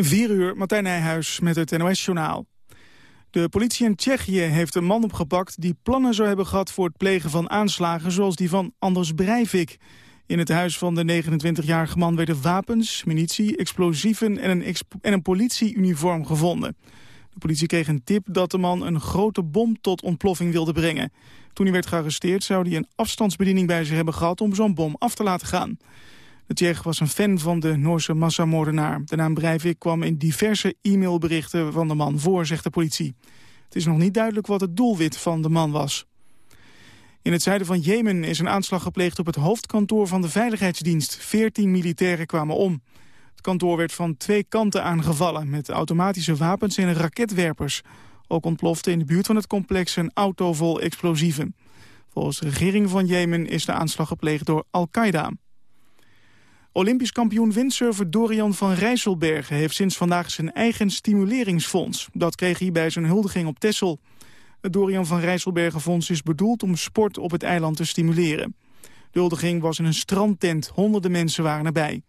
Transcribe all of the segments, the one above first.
4 uur, Martijn Nijhuis met het NOS-journaal. De politie in Tsjechië heeft een man opgepakt die plannen zou hebben gehad voor het plegen van aanslagen zoals die van Anders Breivik. In het huis van de 29-jarige man werden wapens, munitie, explosieven en een, en een politieuniform gevonden. De politie kreeg een tip dat de man een grote bom tot ontploffing wilde brengen. Toen hij werd gearresteerd zou hij een afstandsbediening bij zich hebben gehad om zo'n bom af te laten gaan. De was een fan van de Noorse massamoordenaar. De naam Breivik kwam in diverse e-mailberichten van de man voor, zegt de politie. Het is nog niet duidelijk wat het doelwit van de man was. In het zuiden van Jemen is een aanslag gepleegd op het hoofdkantoor van de Veiligheidsdienst. Veertien militairen kwamen om. Het kantoor werd van twee kanten aangevallen met automatische wapens en raketwerpers. Ook ontplofte in de buurt van het complex een auto vol explosieven. Volgens de regering van Jemen is de aanslag gepleegd door Al-Qaeda. Olympisch kampioen windsurfer Dorian van Rijsselbergen... heeft sinds vandaag zijn eigen stimuleringsfonds. Dat kreeg hij bij zijn huldiging op Texel. Het Dorian van Rijsselbergen fonds is bedoeld om sport op het eiland te stimuleren. De huldiging was in een strandtent, honderden mensen waren erbij.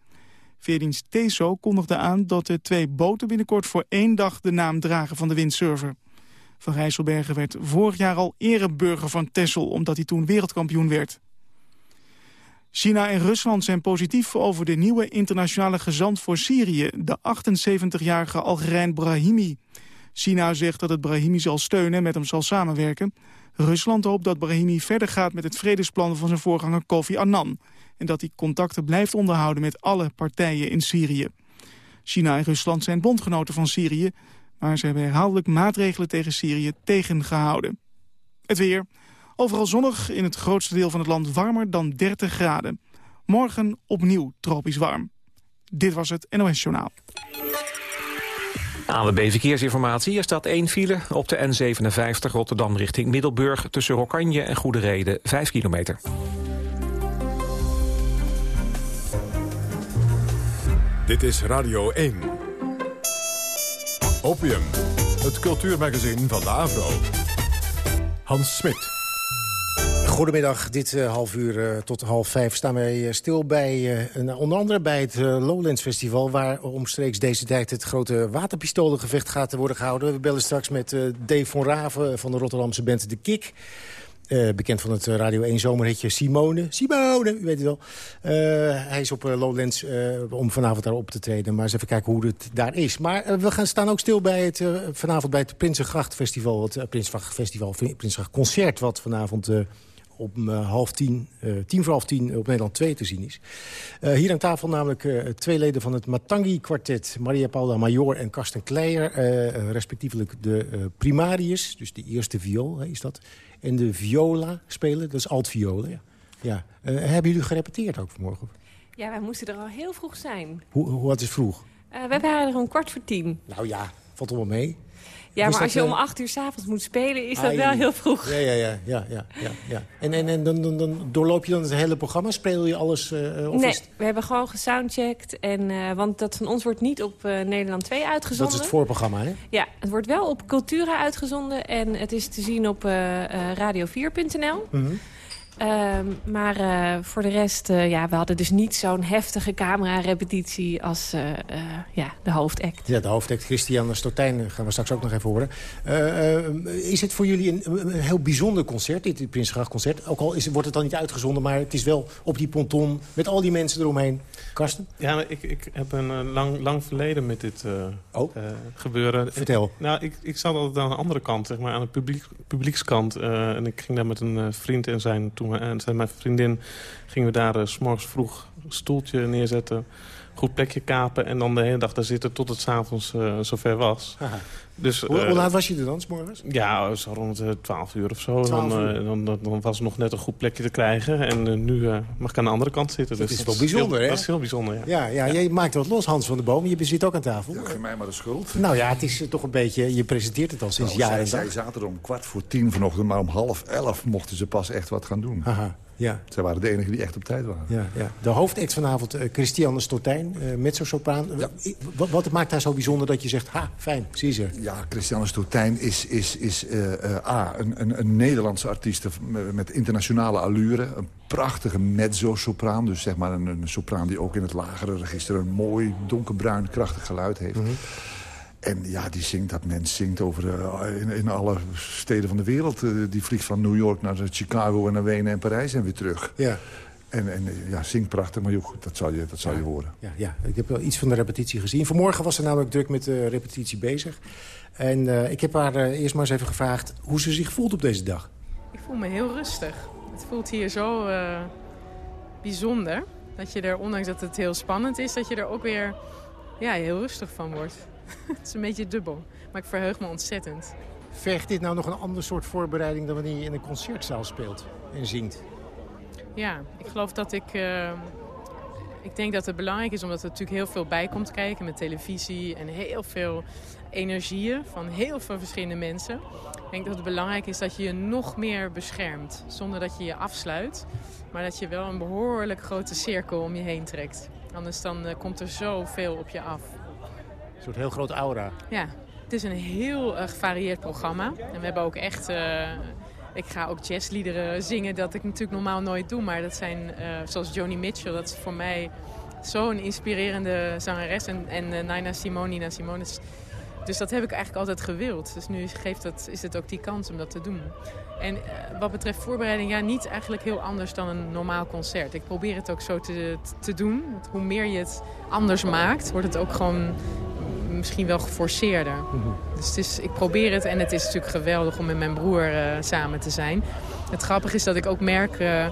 Veerdienst TESO kondigde aan dat de twee boten binnenkort voor één dag de naam dragen van de windsurfer. Van Rijsselbergen werd vorig jaar al ereburger van Texel omdat hij toen wereldkampioen werd. China en Rusland zijn positief over de nieuwe internationale gezant voor Syrië, de 78-jarige Algerijn Brahimi. China zegt dat het Brahimi zal steunen en met hem zal samenwerken. Rusland hoopt dat Brahimi verder gaat met het vredesplan van zijn voorganger Kofi Annan. En dat hij contacten blijft onderhouden met alle partijen in Syrië. China en Rusland zijn bondgenoten van Syrië, maar ze hebben herhaaldelijk maatregelen tegen Syrië tegengehouden. Het weer. Overal zonnig, in het grootste deel van het land warmer dan 30 graden. Morgen opnieuw tropisch warm. Dit was het NOS Journaal. ANWB Verkeersinformatie. Er staat één file op de N57 Rotterdam richting Middelburg... tussen Rokanje en Goede Reden, 5 kilometer. Dit is Radio 1. Opium, het cultuurmagazin van de Avro. Hans Smit. Goedemiddag, dit uh, half uur uh, tot half vijf staan wij uh, stil bij, onder andere bij het Lowlands Festival... waar omstreeks deze tijd het grote waterpistolengevecht gaat worden gehouden. We bellen straks met Dave van Raven van de Rotterdamse band De Kik. bekend van het Radio 1 zomerhitje Simone. Simone, u weet het wel. hij is op Lowlands om vanavond daar op te treden. Maar eens even kijken hoe het daar is. Maar we gaan staan ook stil bij het, vanavond bij het Prinsengracht Festival. Het Prinsengracht Festival, Prinsengracht Concert... wat vanavond om uh, half tien, uh, tien voor half tien op Nederland 2 te zien is. Uh, hier aan tafel namelijk twee leden van het Matangi-kwartet... Maria Paula Major en Karsten Kleijer. respectievelijk de primarius, dus de eerste viool is dat. En de viola spelen, dat is altviolen. Ja. ja. hebben jullie gerepeteerd ook vanmorgen? Ja, wij moesten er al heel vroeg zijn. Hoe, wat is vroeg? we waren er om kwart voor tien. Nou ja, valt wel mee. Ja, maar als je om eh, acht uur s'avonds moet spelen, is dat wel heel vroeg. Ja, ja, ja. ja, ja, ja, En, en, en dan, dan, dan doorloop je dan het hele programma? Speel je alles? Uh, of nee, we hebben gewoon gesoundcheckt. En, want dat van ons wordt niet op Nederland 2 uitgezonden. Dat is het voorprogramma, hè? Ja, het wordt wel op Cultura uitgezonden. En het is te zien op radio4.nl. Ehm, maar uh, voor de rest, uh, ja, we hadden dus niet zo'n heftige camera-repetitie als uh, ja, de hoofdact. Ja, de hoofdact Christian Stotijn gaan we straks ook nog even horen. is het voor jullie een, een, heel bijzonder concert, dit Prinsgracht-concert? Ook al is, wordt het dan niet uitgezonden, maar het is wel op die ponton met al die mensen eromheen. Karsten? Ja, ik, ik heb een lang, lang verleden met dit oh? gebeuren. Vertel. nou, ik, ik zat altijd aan de andere kant, zeg maar, aan de publiek, publiekskant. en ik ging daar met een vriend en zijn toen en mijn vriendin gingen we daar uh, s morgens vroeg een stoeltje neerzetten. Goed plekje kapen en dan de hele dag daar zitten tot het s'avonds uh, zover was. Dus, hoe, hoe, eh, laat was je er dan, s morgens? Ja, zo rond uh, 12 uur of zo. Dan, dan, dan, dan, was het nog net een goed plekje te krijgen. En nu mag ik aan de andere kant zitten. Dat dus is wel bijzonder, hè? Dat is heel bijzonder, ja. Ja, ja, ja. Jij maakt wat los, Hans van de Boom. Je zit ook aan tafel. Ja, geef mij maar de schuld. Nou ja, het is toch een beetje... Je presenteert het al sinds nou, jaren. Zij, zij zaten er om kwart voor tien vanochtend, maar om half elf mochten ze pas echt wat gaan doen. Aha. Ja. Zij waren de enigen die echt op tijd waren. Ja, ja. De hoofdact vanavond, uh, Christiane Stortijn, uh, mezzo-sopraan. Ja. Wat, wat, maakt haar zo bijzonder dat je zegt, ha, fijn, zie ze. Ja, Christiane Stortijn is, is, is uh, A, een, een, een, Nederlandse artiest met internationale allure. Een prachtige mezzo-sopraan. Dus zeg maar een, een, sopraan die ook in het lagere register... een mooi donkerbruin, krachtig geluid heeft. Mm -hmm. En ja, die zingt dat mens zingt over uh, in, in, alle steden van de wereld. Uh, die vliegt van New York naar Chicago en naar Wenen en Parijs en weer terug. Ja. En, en ja, zingt prachtig, maar joh, dat zal je, dat zal ja. je horen. Ja, ja, ik heb wel iets van de repetitie gezien. Vanmorgen was ze namelijk druk met de repetitie bezig. En uh, ik heb haar eerst maar eens even gevraagd hoe ze zich voelt op deze dag. Ik voel me heel rustig. Het voelt hier zo bijzonder. Dat je er, ondanks dat het heel spannend is, dat je er ook weer ja, heel rustig van wordt. het is een beetje dubbel, maar ik verheug me ontzettend. Vergt dit nou nog een ander soort voorbereiding... dan wanneer je in een concertzaal speelt en zingt? Ja, ik geloof dat ik... Uh, ik denk dat het belangrijk is omdat er natuurlijk heel veel bij komt kijken... met televisie en heel veel energieën van heel veel verschillende mensen. Ik denk dat het belangrijk is dat je je nog meer beschermt. Zonder dat je je afsluit. Maar dat je wel een behoorlijk grote cirkel om je heen trekt. Anders dan uh, komt er zoveel op je af. Soort heel groot aura. Ja, het is een heel uh, gevarieerd programma. En we hebben ook echt... Uh, ik ga ook jazzliederen zingen dat ik natuurlijk normaal nooit doe. Maar dat zijn, uh, zoals Joni Mitchell, dat is voor mij zo'n inspirerende zangeres. En, en Nina Simone, Nina Simone. Dus dat heb ik eigenlijk altijd gewild. Dus nu geeft dat, is het ook die kans om dat te doen. En wat betreft voorbereiding, ja, niet eigenlijk heel anders dan een normaal concert. Ik probeer het ook zo te, te doen. Want hoe meer je het anders maakt, wordt het ook gewoon misschien wel geforceerder. Mm -hmm. Dus het is, ik probeer het en het is natuurlijk geweldig om met mijn broer uh, samen te zijn. Het grappige is dat ik ook merk uh,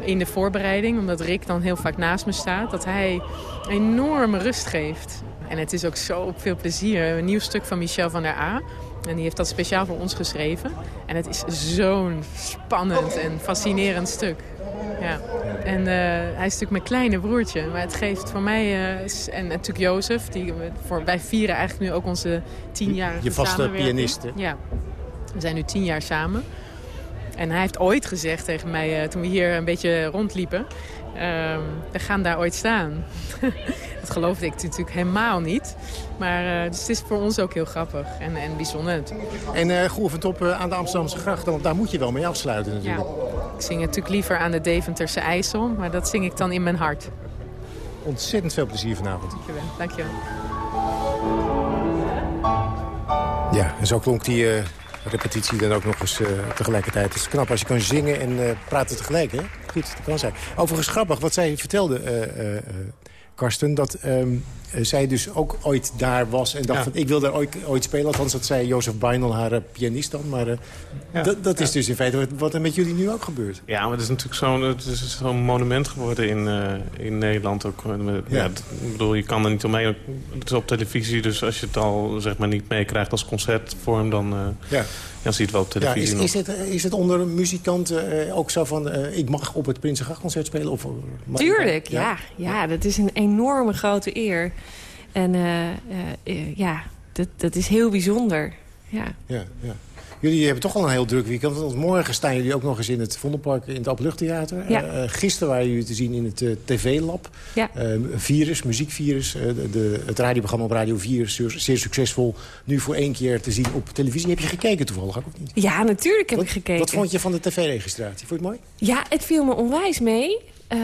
in de voorbereiding, omdat Rick dan heel vaak naast me staat, dat hij enorme rust geeft. En het is ook zo veel plezier. Een nieuw stuk van Michel van der A. En die heeft dat speciaal voor ons geschreven. En het is zo'n spannend en fascinerend stuk. Ja. En uh, hij is natuurlijk mijn kleine broertje. Maar het geeft voor mij... Uh, en natuurlijk Jozef. Die, voor, wij vieren eigenlijk nu ook onze tienjarige Je vaste pianist, hè? Ja. We zijn nu tien jaar samen. En hij heeft ooit gezegd tegen mij, uh, toen we hier een beetje rondliepen... Uh, we gaan daar ooit staan. dat geloofde ik natuurlijk helemaal niet. Maar uh, dus het is voor ons ook heel grappig en, en bijzonder natuurlijk. En uh, geoefend op uh, aan de Amsterdamse gracht, want daar moet je wel mee afsluiten natuurlijk. Ja. Ik zing natuurlijk liever aan de Deventerse IJssel, maar dat zing ik dan in mijn hart. Ontzettend veel plezier vanavond. Dankjewel. Dankjewel. Ja, en zo klonk die repetitie dan ook nog eens uh, tegelijkertijd. Het is knap als je kan zingen en uh, praten tegelijk, hè? Goed, dat kan zijn. Overigens grappig, wat zij vertelde, uh, Karsten... dat um, zij dus ook ooit daar was en dacht ja. van... ik wil daar ooit, ooit spelen. Althans, dat zei Jozef Beinel, haar pianist dan. Maar ja. dat is dus in feite wat er met jullie nu ook gebeurt. Ja, maar het is natuurlijk zo'n zo monument geworden in, in Nederland ook. Ja. ik bedoel, je kan er niet omheen. Het is op televisie, dus als je het al zeg maar, niet meekrijgt als concertvorm... dan, ja. Dan zie je het wel op televisie ja, is, is, het, is het onder muzikanten uh, ook zo van... Uh, ik mag op het Prinsengrachtconcert spelen? Of, uh, Tuurlijk, ja. ja. Ja, dat is een enorme grote eer. En ja, dat, dat is heel bijzonder. Ja. Ja, ja. Jullie hebben toch al een heel druk weekend. Want morgen staan jullie ook nog eens in het Vondelpark in het Openluchttheater. Ja. Uh, gisteren waren jullie te zien in het uh, TV-lab. Ja. Uh, virus, muziekvirus. De, de, het radioprogramma op Radio 4 zeer, zeer, succesvol. Nu voor één keer te zien op televisie. Heb je gekeken toevallig ook of niet? Ja, natuurlijk heb wat, ik gekeken. Wat vond je van de tv-registratie? Vond je het mooi? Ja, het viel me onwijs mee. Uh,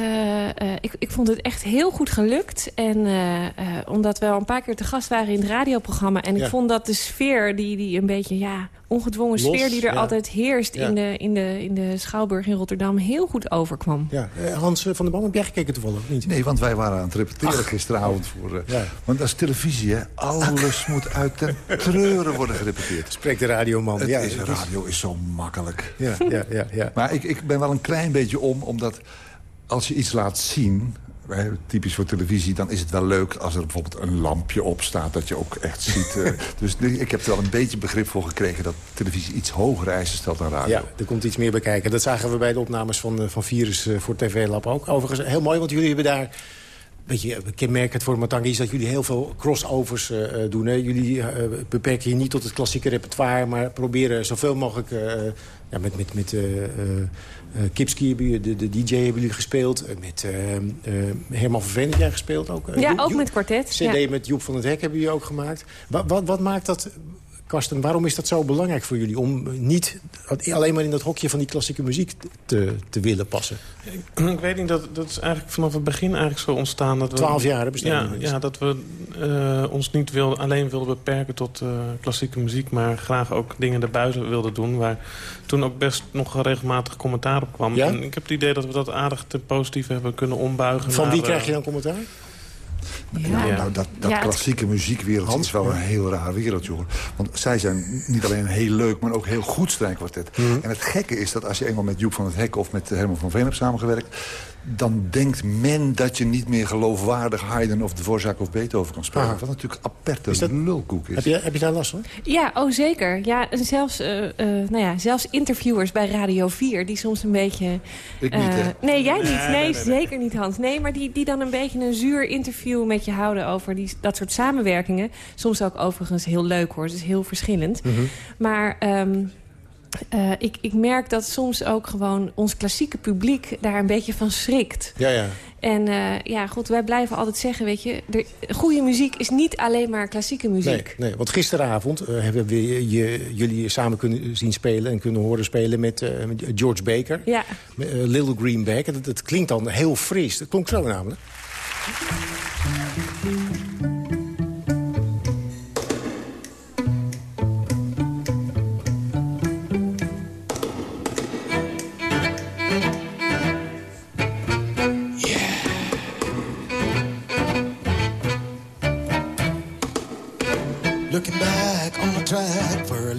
uh, ik, ik, vond het echt heel goed gelukt. En uh, omdat we al een paar keer te gast waren in het radioprogramma. En ja. ik vond dat de sfeer, die, die een beetje ja, ongedwongen Los, sfeer... die er ja. altijd heerst ja. in, de, in, de, in de Schouwburg in Rotterdam... heel goed overkwam. Ja. Hans van der Boom, heb jij gekeken toevallig niet? Nee, want wij waren aan het repeteren Ach. gisteravond. Voor, Want als televisie, hè, alles moet uit ten treuren worden gerepeteerd. Spreekt de radioman. Het ja, is, radio is zo makkelijk. Ja, ja, ja, ja. Maar ik, ik ben wel een klein beetje om, omdat als je iets laat zien, typisch voor televisie... dan is het wel leuk als er bijvoorbeeld een lampje op staat... dat je ook echt ziet. Uh, dus ik heb er wel een beetje begrip voor gekregen... dat televisie iets hogere eisen stelt dan radio. Ja, er komt iets meer bij kijken. Dat zagen we bij de opnames van, van Virus uh, voor TV Lab ook. Overigens heel mooi, want jullie hebben daar... Weet je, kenmerkend voor Matangi is dat jullie heel veel crossovers uh, doen. Hè? Jullie uh, beperken je niet tot het klassieke repertoire... maar proberen zoveel mogelijk... Uh, ja, met met, met Kipski, hebben jullie, de, de DJ hebben jullie gespeeld. met Herman van Veen jij gespeeld ook. ja, ook met kwartet. CD ja. met Joep van het Hek hebben jullie ook gemaakt. Wat, wat, wat maakt dat Karsten, waarom is dat zo belangrijk voor jullie... om niet alleen maar in dat hokje van die klassieke muziek te, te willen passen? Ik, ik weet niet, dat, dat is eigenlijk vanaf het begin eigenlijk zo ontstaan. Dat we, Twaalf jaar bestaan. Ja, ja, dat we uh, ons niet wil, alleen wilden beperken tot uh, klassieke muziek... maar graag ook dingen erbuiten wilden doen... waar toen ook best nog regelmatig commentaar op kwam. Ja? En ik heb het idee dat we dat aardig ten positieve hebben kunnen ombuigen. Van naar, wie krijg je dan commentaar? Ja. Nou, dat, dat Ja, het- klassieke muziekwereld Hans? is wel een heel raar wereld, jongen. Want zij zijn niet alleen heel leuk, maar ook heel goed strijkkwartet. En het gekke is dat als je eenmaal met Joep van het Hek... of met Herman van Veen hebt samengewerkt... dan denkt men dat je niet meer geloofwaardig Haydn of Dvorak of Beethoven kan spelen. Aha. Wat natuurlijk aperte Is dat- lulkoek is. Heb je, heb je daar last van? Ja, oh zeker. Ja, en zelfs, eh, eh, nou ja, zelfs interviewers bij Radio 4... die soms een beetje... Ik niet, eh, hè? nee, jij niet. Nee, zeker niet, Hans. Nee, maar die, die dan een beetje een zuur interview met je houden... over die, dat soort samenwerkingen. Soms ook overigens heel leuk, hoor. Het is heel verschillend. Maar... ehm, eh, ik, ik merk dat soms ook gewoon ons klassieke publiek daar een beetje van schrikt. Ja, ja. En eh, ja, goed, wij blijven altijd zeggen, weet je... De, goede muziek is niet alleen maar klassieke muziek. Nee, nee, want gisteravond eh, hebben we je, je- jullie samen kunnen zien spelen... en kunnen horen spelen met, met George Baker. Ja, Little Greenback. En Dat, dat klinkt dan heel fris. Dat klonk zo namelijk.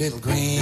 Little greenback.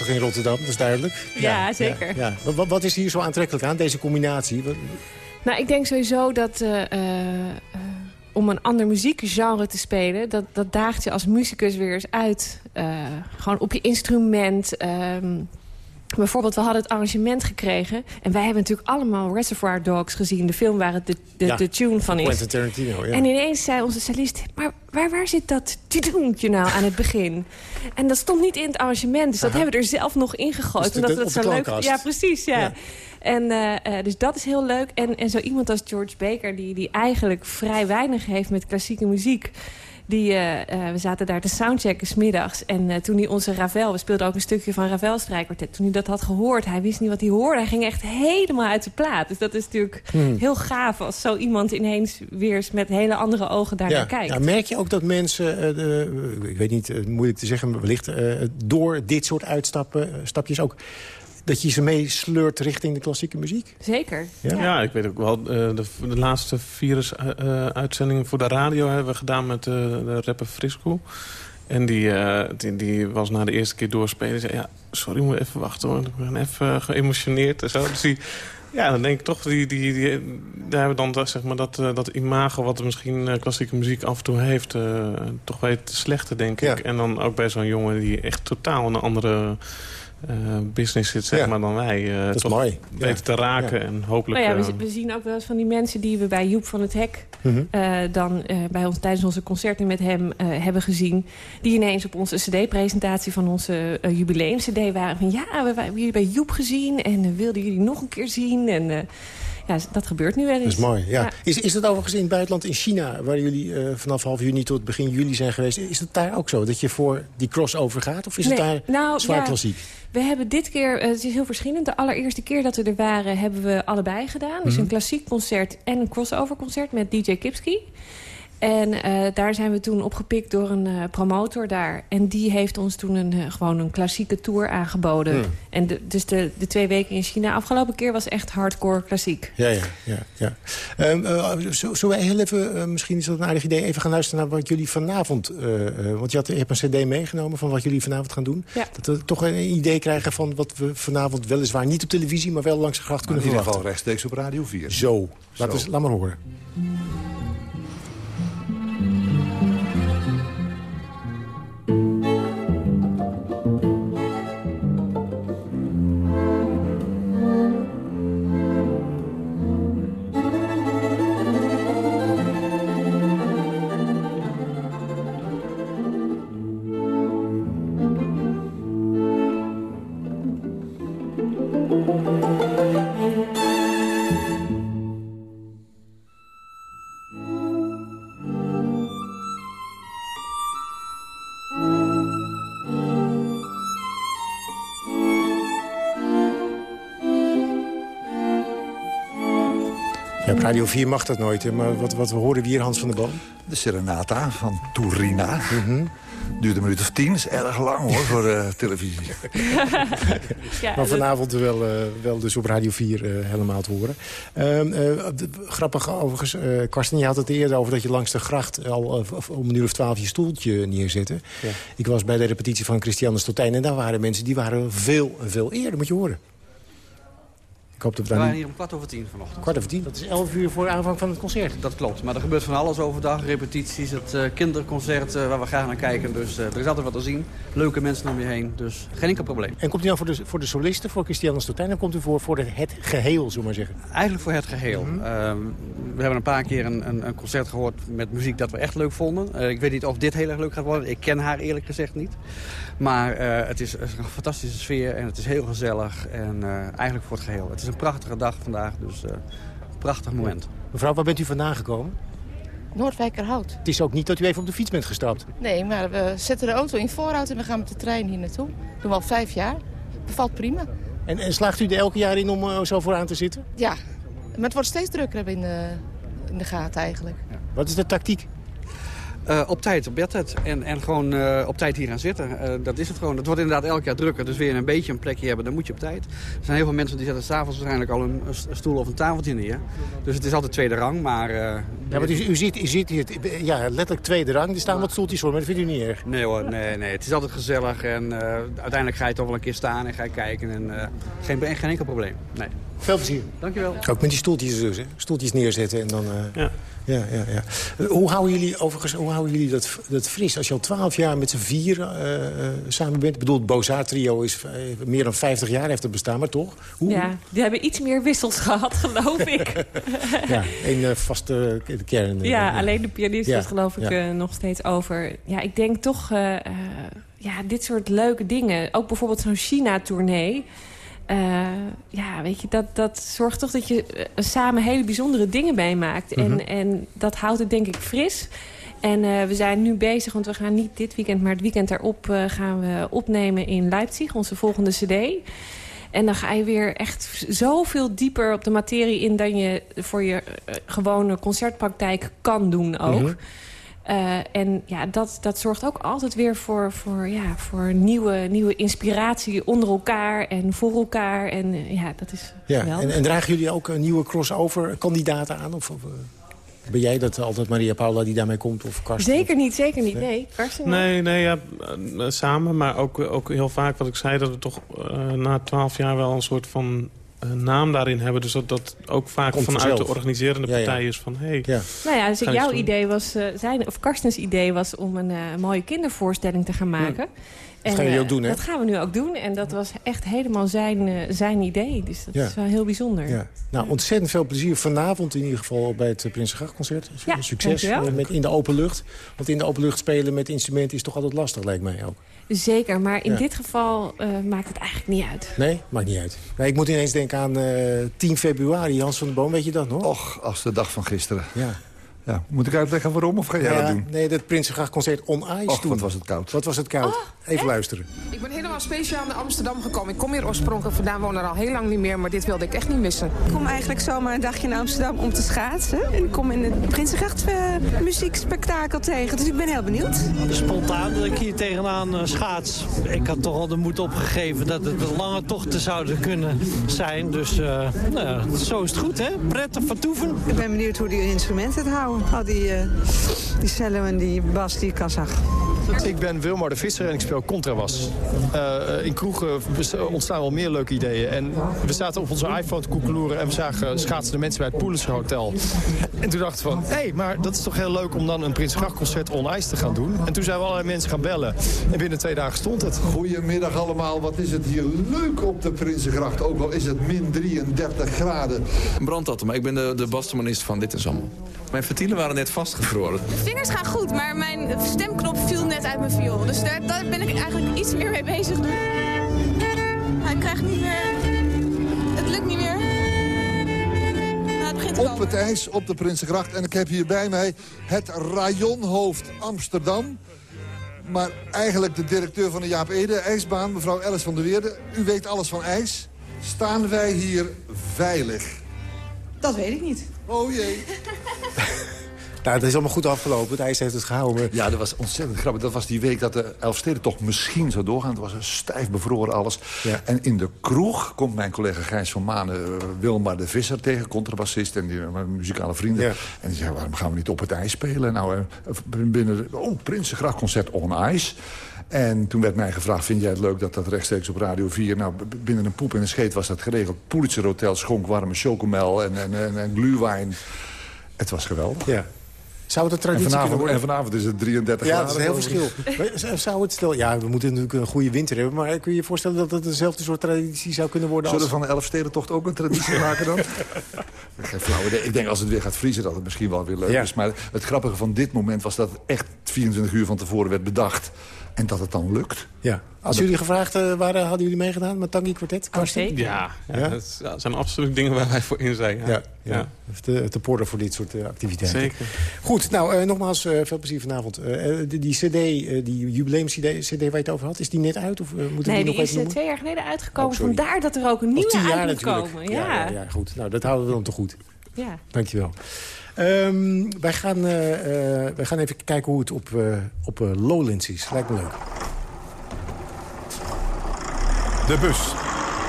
Onrustig in Rotterdam, dat is duidelijk. Ja, zeker. Ja, ja. Wat, wat is hier zo aantrekkelijk aan, deze combinatie? Nou, ik denk sowieso dat eh, eh, om een ander muziekgenre te spelen... Dat, dat daagt je als muzikus weer eens uit. Eh, gewoon op je instrument. ehm, bijvoorbeeld, we hadden het arrangement gekregen. En wij hebben natuurlijk allemaal Reservoir Dogs gezien. De film waar het de, de, Ja, de tune van is. Quentin Tarantino, ja. En ineens zei onze cellist... maar waar, waar zit dat tudoontje nou aan het begin? En dat stond niet in het arrangement. Dus dat hebben we er zelf nog ingegooid. Dus omdat we dat zo leuk. Ja, precies, ja. Ja. En eh, eh, dus dat is heel leuk. En, en zo iemand als George Baker... die, die eigenlijk vrij weinig heeft met klassieke muziek... Die, eh, eh, we zaten daar te soundchecken smiddags. En eh, toen hij onze Ravel... We speelden ook een stukje van Ravel strijkkwartet. Toen hij dat had gehoord, hij wist niet wat hij hoorde. Hij ging echt helemaal uit de plaat. Dus dat is natuurlijk Hmm. heel gaaf... als zo iemand ineens weer eens met hele andere ogen daar naar kijkt. Ja, merk je ook dat mensen, de- ik weet niet, moeilijk te zeggen, maar wellicht... door dit soort uitstappen, stapjes ook... dat je ze meesleurt richting de klassieke muziek? Zeker. Ja? Ja, ik weet ook wel. eh, de, de laatste virus-uitzending voor de radio hebben we gedaan met eh, de rapper Frisco. En die, eh, die, die was na de eerste keer doorspelen. zei, ja, sorry, moet even wachten hoor. Ik ben even eh, geëmotioneerd en zo. Dus die, ja, dan denk ik toch, die, die, die, daar hebben we dan dat, zeg maar, dat, eh, dat imago... wat misschien eh, klassieke muziek af en toe heeft... eh, toch weet te slechte, denk Ja. ik. En dan ook bij zo'n jongen die echt totaal een andere eh, business zit, zeg Ja. maar, dan wij. eh, Dat is mooi. weten te raken Ja. en hopelijk... Nou ja, we, eh, z- we zien ook wel eens van die mensen die we bij Joep van het Hek... Mhm. eh, dan eh, bij ons tijdens onze concerten met hem eh, hebben gezien... die ineens op onze cd-presentatie van onze jubileum-cd waren... van ja, we, we hebben jullie bij Joep gezien en wilden jullie nog een keer zien. En, eh, ja, dat gebeurt nu wel eens. Dat is mooi, ja. Is, is dat overigens in het buitenland, in China... waar jullie uh, vanaf half juni tot begin juli zijn geweest... is het daar ook zo, dat je voor die crossover gaat? Of is nee, het daar nou, zwaar ja, klassiek? We hebben dit keer, uh, het is heel verschillend. De allereerste keer dat we er waren, hebben we allebei gedaan. Mm -hmm. Dus een klassiek concert en een crossover concert met DJ Kipski. En uh, daar zijn we toen opgepikt door een uh, promotor daar. En die heeft ons toen een, uh, gewoon een klassieke tour aangeboden. Hmm. En de, dus de, de twee weken in China afgelopen keer was echt hardcore klassiek. Ja, ja, ja. ja. Um, zullen we heel even, misschien is dat een aardig idee... even gaan luisteren naar wat jullie vanavond... want je, had, je hebt een cd meegenomen van wat jullie vanavond gaan doen. Ja. Dat we toch een idee krijgen van wat we vanavond weliswaar niet op televisie... maar wel langs de gracht kunnen verwachten. In ieder geval rechtstreeks op Radio 4. Zo. Laat, eens, laat maar horen. Radio 4 mag dat nooit, hè? maar wat, wat horen we hier, Hans van der Boom? De Serenata van Turina. Mm -hmm. Duurt een minuut of tien, is erg lang hoor, voor uh, televisie. ja, maar vanavond wel, uh, wel dus op Radio 4 uh, helemaal te horen. grappig overigens, Karsten, je had het eerder over dat je langs de gracht... al om een uur of twaalf je stoeltje neerzette. Ja. Ik was bij de repetitie van Christiane Stotijn en daar waren mensen die waren veel, veel eerder, moet je horen. Hoop dat we, we waren hier om kwart over tien vanochtend. Kwart over tien? Dat is elf uur voor aanvang van het concert. Dat klopt, maar er gebeurt van alles overdag. Repetities, het uh, kinderconcert uh, waar we graag naar kijken. Dus uh, er is altijd wat te zien. Leuke mensen om je heen, dus geen enkel probleem. En komt u nou voor de, voor de solisten, voor Christiane Stotijn... of komt u voor, voor het geheel, zullen maar zeggen? Eigenlijk voor het geheel. Mm -hmm. we hebben een paar keer een, een, een, concert gehoord met muziek dat we echt leuk vonden. ik weet niet of dit heel erg leuk gaat worden. Ik ken haar eerlijk gezegd niet. Maar het is een fantastische sfeer en het is heel gezellig. En eigenlijk voor het geheel. Het is een prachtige dag vandaag, dus uh, een prachtig moment. Mevrouw, waar bent u vandaan gekomen? Noordwijkerhout. Het is ook niet dat u even op de fiets bent gestapt? Nee, maar we zetten de auto in voorhout en we gaan met de trein hier naartoe. Doen we al vijf jaar. Bevalt prima. En, en slaagt u er elke jaar in om uh, zo vooraan te zitten? Ja, maar het wordt steeds drukker in de, in de gaten eigenlijk. Ja. Wat is de tactiek? Uh, op tijd, op bedtijd. En, en gewoon uh, op tijd hier gaan zitten. Uh, dat is het gewoon. Het wordt inderdaad elk jaar drukker. Dus weer een beetje een plekje hebben, dan moet je op tijd. Er zijn heel veel mensen die zetten s'avonds waarschijnlijk al een, een, stoel of een tafeltje neer. Dus het is altijd tweede rang, maar... ja, u, ziet, u ziet hier, ja, letterlijk tweede rang. Er staan wat stoeltjes voor, maar dat vindt u niet erg? Nee hoor, nee, nee. Het is altijd gezellig. En uiteindelijk ga je toch wel een keer staan en ga je kijken. En geen, geen enkel probleem, nee. Veel plezier. Dankjewel. Ook met die stoeltjes dus, hè? Stoeltjes neerzetten en dan... ja. Ja, ja, ja. Hoe houden jullie, overigens, hoe houden jullie dat, dat fris? Als je al twaalf jaar met z'n vier uh, samen bent. Ik bedoel, het Bozar trio is uh, meer dan 50 jaar heeft het bestaan, maar toch? Hoe? Ja, die hebben iets meer wissels gehad, geloof ik. ja, een vaste kern. Ja, alleen de pianist ja, is geloof ik ja. nog steeds over. Ja, ik denk toch, ja, dit soort leuke dingen. Ook bijvoorbeeld zo'n China-tournee. Uh, ja, weet je, dat, dat zorgt toch dat je uh, samen hele bijzondere dingen meemaakt. Mm -hmm. en, en dat houdt het denk ik fris. En uh, we zijn nu bezig, want we gaan niet dit weekend... maar het weekend daarop gaan we opnemen in Leipzig, onze volgende cd. En dan ga je weer echt zoveel dieper op de materie in... dan je voor je gewone concertpraktijk kan doen ook. Mm -hmm. Uh, en ja, dat, dat zorgt ook altijd weer voor, voor, ja, voor nieuwe, nieuwe inspiratie onder elkaar en voor elkaar. En uh, ja, dat is ja, en, en, dragen jullie ook een nieuwe crossover-kandidaten aan? Of, of uh, ben jij dat altijd Maria Paula die daarmee komt? Of Karsten? Zeker niet, zeker niet. Nee, Karsten Nee, nee ja, samen. Maar ook, ook heel vaak wat ik zei, dat we toch na twaalf jaar wel een soort van naam daarin hebben. Dus dat dat ook vaak Komt vanuit vanzelf. de organiserende Ja, ja. partij is van... Hey, Ja. Nou ja, dus jouw doen. idee was, uh, zijn, of Karstens idee was om een uh, mooie kindervoorstelling te gaan maken. En, gaan jullie ook doen, hè? Dat gaan we nu ook doen. En dat was echt helemaal zijn, uh, zijn idee. Dus dat Ja. is wel heel bijzonder. Ja. Nou, ontzettend veel plezier vanavond in ieder geval bij het Prinsengrachtconcert. Ja, Succes eh, met in de open lucht. Want in de open lucht spelen met instrumenten is toch altijd lastig, lijkt mij ook. Zeker, maar in Ja. dit geval uh, maakt het eigenlijk niet uit. Nee? Maakt niet uit. Nee, ik moet ineens denken aan eh, 10 februari, Hans van de Boom. Weet je dat nog? Och, als de dag van gisteren. Ja. Ja, moet ik uitleggen waarom of ga jij Ja, dat doen? Nee, dat Prinsengrachtconcert On Ice Och, toen. wat was het koud. Wat was het koud? Even luisteren. Ik ben helemaal speciaal naar Amsterdam gekomen. Ik kom hier oorspronkelijk vandaan, woon er al heel lang niet meer, maar dit wilde ik echt niet missen. Ik kom eigenlijk zomaar een dagje naar Amsterdam om te schaatsen. En ik kom in het Prinsengracht eh, muziekspektakel tegen. Dus ik ben heel benieuwd. Spontaan dat ik hier tegenaan eh, schaats. Ik had toch al de moed opgegeven dat het een lange tochten zouden kunnen zijn. Dus eh, nou ja, zo is het goed, hè? Prettig vertoeven. Ik ben benieuwd hoe die instrumenten het houden. Al die, eh, die cello en die bas die ik al zag. Ik ben Wilmar de Visser en ik speel contrabas. Eh, in kroegen ontstaan wel meer leuke ideeën. En we zaten op onze iPhone te koekeloeren en we zagen schaatsende mensen bij het Pulitzer Hotel. En toen dachten we van, hé, hey, maar dat is toch heel leuk om dan een Prinsengrachtconcert on ice te gaan doen. En toen zijn we allerlei mensen gaan bellen. En binnen twee dagen stond het. Goedemiddag allemaal, wat is het hier leuk op de Prinsengracht. Ook al is het min 33 graden. Brandtatten, maar ik ben de, de van Dit is Allemaal. Mijn ventielen waren net vastgevroren. De vingers gaan goed, maar mijn stemknop viel net uit mijn viool. Dus daar, daar ben ik eigenlijk iets meer mee bezig nu. Hij krijgt niet meer... Het lukt niet meer. Nou, het begint te Op het ijs op de Prinsengracht. En ik heb hier bij mij het rajonhoofd Amsterdam. Maar eigenlijk de directeur van de Jaap Ede ijsbaan, mevrouw Alice van der Weerde. U weet alles van ijs. Staan wij hier veilig? Dat weet ik niet. Oh jee. Nou, het is allemaal goed afgelopen. Het ijs heeft het gehouden. Ja, dat was ontzettend grappig. Dat was die week dat de Elfstedentocht misschien zou doorgaan. Het was een stijf bevroren alles. En in de kroeg komt mijn collega Gijs van Manen... eh, Wilmar de Visser tegen, contrabassist en die, eh, muzikale vrienden. En die zei, waarom gaan we niet op het ijs spelen? Nou, eh, binnen... Oh, Prinsengrachtconcert on ice. En toen werd mij gevraagd, vind jij het leuk dat dat rechtstreeks op Radio 4... Nou, binnen een poep en een scheet was dat geregeld. Pulitzer Hotel schonk warme chocomel en, en, en, en glühwein. Het was geweldig. Ja. Zou het een traditie en vanavond, kunnen worden? En vanavond is het 33 Ja, graden. dat is een heel verschil. Zou het stel, ja, we moeten natuurlijk een goede winter hebben... maar kun je je voorstellen dat het dezelfde soort traditie zou kunnen worden Zullen als... we van de Elfstedentocht ook een traditie maken dan? Geen flauw idee. Ik denk als het weer gaat vriezen dat het misschien wel weer leuk Ja. is. Maar het grappige van dit moment was dat het echt 24 uur van tevoren werd bedacht. En dat het dan lukt. Ja. Als jullie gevraagd eh, waren, hadden jullie meegedaan met Tangi Quartet? Karsten? Ja, ja, Ja? dat zijn absoluut dingen waar wij voor in zijn. Ja. Ja, ja. Te, te porren voor dit soort eh, activiteiten. Zeker. Goed, nou, eh, nogmaals, eh, veel plezier vanavond. Die, die cd, eh, die jubileum-cd CD waar je het over had, is die net uit? Of moeten we Nee, die die nog is even twee jaar geleden uitgekomen. Oh. Vandaar dat er ook een nieuwe uit moet natuurlijk. komen. Ja, Ja. ja, ja, goed. Nou, dat houden we dan te goed. Ja. Dankjewel. Ehm wij, gaan, eh, eh, wij gaan even kijken hoe het op, eh, op Lowlands is. Lijkt me leuk. De bus.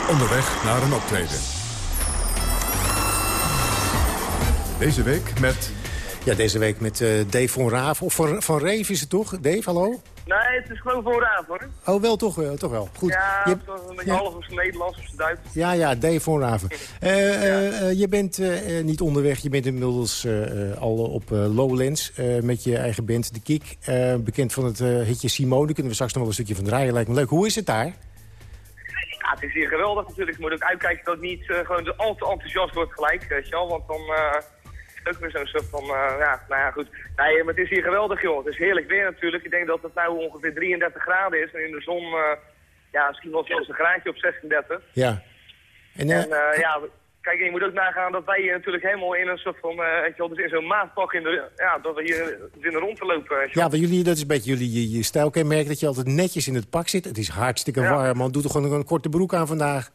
Onderweg naar een optreden. Deze week met... Ja, deze week met eh, Dave van Raaf. Of van, van Reef is het toch? Dave, hallo? Nee, het is gewoon voor raaf hoor. Oh, wel toch wel. Toch wel. Goed. Ja, Je- een beetje ja. half zijn Nederlands of Duits. Ja, ja, Dave van Raven. Eh, eh, eh, je bent eh, eh, niet onderweg. Je bent inmiddels eh, eh, al op eh, Lowlands eh, met je eigen band The Kick. Eh, bekend van het eh, hitje Simone. Kunnen we straks nog wel een stukje van draaien. Lijkt me leuk. Hoe is het daar? Ja, het is hier geweldig natuurlijk. Je moet ook uitkijken dat het niet eh, gewoon al te enthousiast wordt gelijk, weet je wel. Want dan eh, is ook weer zo'n soort van, eh, ja, nou ja, goed. Nee, maar het is hier geweldig, joh. Het is heerlijk weer natuurlijk. Ik denk dat het nou ongeveer 33 graden is. En in de zon, eh, ja, misschien wel zelfs een graadje op 36. Ja. En, eh, En ja, kijk, je moet ook nagaan dat wij hier natuurlijk helemaal in een soort van, weet je wel, dus in zo'n maatpak in de, ja, dat we hier zitten rond te lopen. ja, want jullie, dat is een beetje jullie je, je stijlkenmerk. Dat je altijd netjes in het pak zit. Het is hartstikke Ja. warm, man. Doe toch gewoon een korte broek aan vandaag.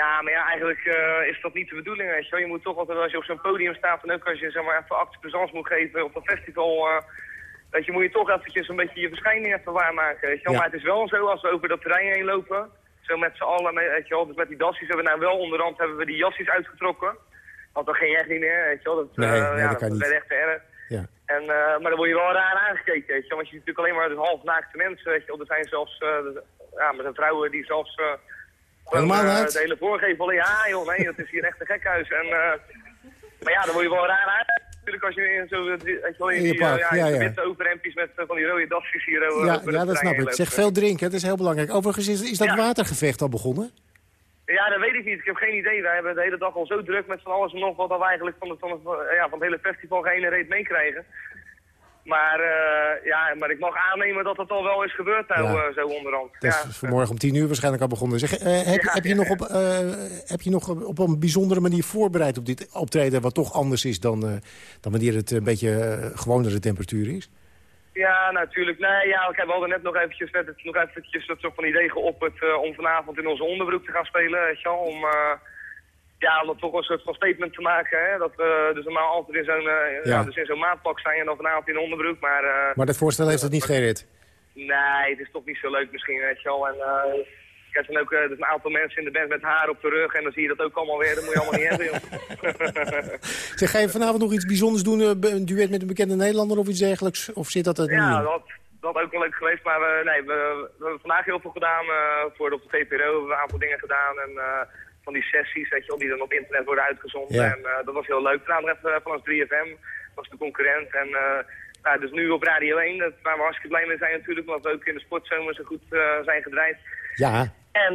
Ja, maar ja, eigenlijk eh, is dat niet de bedoeling, weet je wel. Je moet toch altijd, als je op zo'n podium staat en ook als je zeg maar even acte présence moet geven op een festival, eh, weet je, moet je toch eventjes een beetje je verschijning even waarmaken, weet je wel. Ja. Maar het is wel zo, als we over dat terrein heen lopen, zo met z'n allen, met- weet je wel, dus met die dassies hebben we nou wel onderhand hebben we die jassies uitgetrokken. Want dat ging echt niet meer, weet je wel. Dat, Nee, eh, nee, ja, dat werd echt erg. Ja. En, maar dan word je wel raar aangekeken, weet je wel. Want je ziet natuurlijk alleen maar dus half naakte mensen, weet je wel. Er zijn zelfs, ja, maar zijn vrouwen die zelfs... Helemaal naakt? de hele voorgevel, ja joh, nee, dat is hier echt een gekhuis. En, eh, maar ja, dan word je wel raar aangekeken. Natuurlijk als je in zo, weet je wel, in In je die pak, eh, ja, ja, in ja. witte overhemdjes met van die rode dasjes hier. Ja, ja dat snap ik. Zeg, veel drinken, dat is heel belangrijk. Overigens, is, is dat Ja. watergevecht al begonnen? Ja, dat weet ik niet. Ik heb geen idee. Wij hebben de hele dag al zo druk met van alles en nog wat we eigenlijk van, het- van, het, ja, van het hele festival geen reet meekrijgen. Maar, eh, ja, maar ik mag aannemen dat dat al wel is gebeurd nou, Ja. eh, zo onderhand. Dat Ja. is vanmorgen om tien uur waarschijnlijk al begonnen. Zeg, eh, heb, heb je nog, op, heb je nog op een bijzondere manier voorbereid op dit optreden... wat toch anders is dan, dan wanneer het een beetje gewonere temperatuur is? Ja, natuurlijk. Nee, ja, we hadden net nog eventjes, net, het- nog eventjes dat soort van idee geopperd om vanavond in onze onderbroek te gaan spelen, weet je wel. Om, ja, om dat toch een soort van statement te maken, hè. Dat we dus normaal altijd in zo'n eh, Ja. dus zo'n maatpak zijn en dan vanavond in de onderbroek. Maar, eh, Maar dat voorstel heeft dat niet gered. nee, het is toch niet zo leuk misschien, weet je wel. En, eh, ik heb dan ook eh, dus een aantal mensen in de band met haar op de rug en dan zie je dat ook allemaal weer. Dat moet je allemaal niet hebben, joh. Zeg, ga je vanavond nog iets bijzonders doen? eh, een duet met een bekende Nederlander of iets dergelijks? Of zit dat er Ja, dat, dat ook wel leuk geweest. Maar we, nee, we, we hebben vandaag heel veel gedaan voor de, op de VPRO. We hebben een aantal dingen gedaan. En van die sessies, weet je wel, die dan op internet worden uitgezonden. Ja. En uh, dat was heel leuk. Daarna nog even van ons 3FM. Dat was de concurrent. En nou, dus nu op Radio 1. Dat, waar we hartstikke blij mee zijn natuurlijk. Omdat we ook in de sportzomer zo goed zijn gedraaid. Ja, en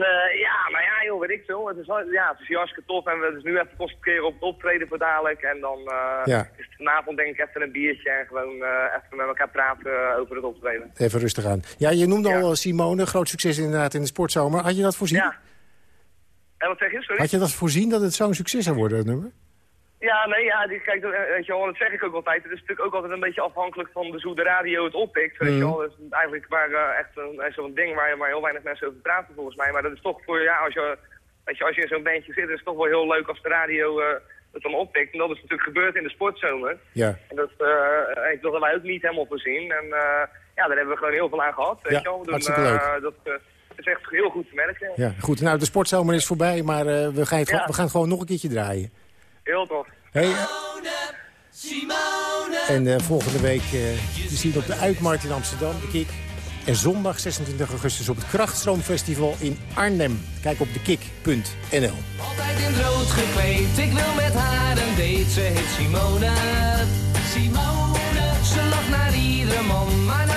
ja, maar ja, joh, weet ik veel. Het is, ja, het is hartstikke tof. En we dus nu even concentreren op het optreden voor dadelijk. En dan Ja. is het vanavond denk ik even een biertje en gewoon even met elkaar praten over het optreden. even rustig aan. Ja, je noemde al Simone, groot succes inderdaad in de sportzomer. Had je dat voorzien? Ja. En wat zeg je, sorry? Had je dat voorzien dat het zo'n succes zou worden, dat nummer? Ja, nee, ja, die, kijk, weet je wel, dat zeg ik ook altijd. Het is natuurlijk ook altijd een beetje afhankelijk van dus hoe de radio het oppikt, weet je wel. Dat is eigenlijk maar, uh, echt een, zo'n ding waar, waar heel weinig mensen over praten volgens mij. Maar dat is toch voor, ja, als je, weet je, als je in zo'n bandje zit, is het toch wel heel leuk als de radio uh, het dan oppikt. En dat is natuurlijk gebeurd in de sportzomer. Ja. En dat, uh, dat hebben wij ook niet helemaal voorzien. En ja, daar hebben we gewoon heel veel aan gehad, weet ja, je wel. Doen, hartstikke leuk. dat is echt heel goed te merken. Ja, goed. Nou, de sportzomer is voorbij, maar we, gaan het, ja. we gaan het gewoon nog een keertje draaien. Heel tof. Hey, en uh, volgende week uh, te zien op de Uitmarkt in Amsterdam, de Kik. En zondag 26 augustus op het Krachtstroomfestival in Arnhem. Kijk op dekik.nl. Altijd in het rood gekleed, ik wil met haar een date. Ze heet Simone. Simone. Ze lacht naar iedere man, maar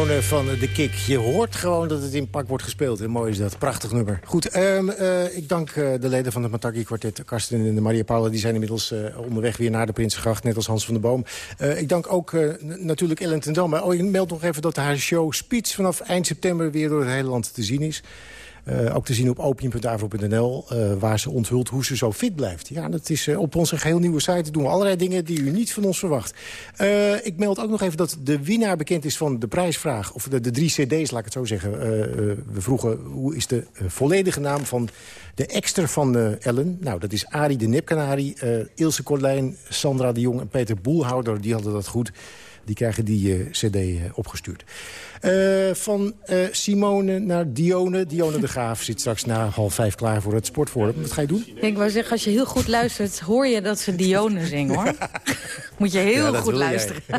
Van de Kik. Je hoort gewoon dat het in pak wordt gespeeld. En mooi is dat. Prachtig nummer. Goed, um, uh, ik dank uh, de leden van het Mataki Quartet. Karsten en Maria Paula. Die zijn inmiddels uh, onderweg weer naar de Prinsengracht. Net als Hans van der Boom. ik dank ook natuurlijk Ellen ten Dam. Oh, ik meld nog even dat haar show Speech vanaf eind september weer door het hele land te zien is. Uh, ook te zien op opium.avro.nl, uh, waar ze onthult hoe ze zo fit blijft. Ja, dat is uh, op onze geheel nieuwe site. doen we allerlei dingen die u niet van ons verwacht. ik meld ook nog even dat de winnaar bekend is van de prijsvraag. Of de, de drie cd's, laat ik het zo zeggen. we vroegen, hoe is de volledige naam van de extra van Ellen? Nou, dat is Arie de Nipkanari, Ilse Korlijn, Sandra de Jong en Peter Boelhouder. Die hadden dat goed. die krijgen die eh, cd eh, opgestuurd. Eh, van eh, Simone naar Dione. Dione de Graaf zit straks na half vijf klaar voor het sportforum. Wat ga je doen? Ik wou zeggen, als je heel goed luistert, hoor je dat ze Dione zingen, hoor. Moet je heel Ja, goed luisteren.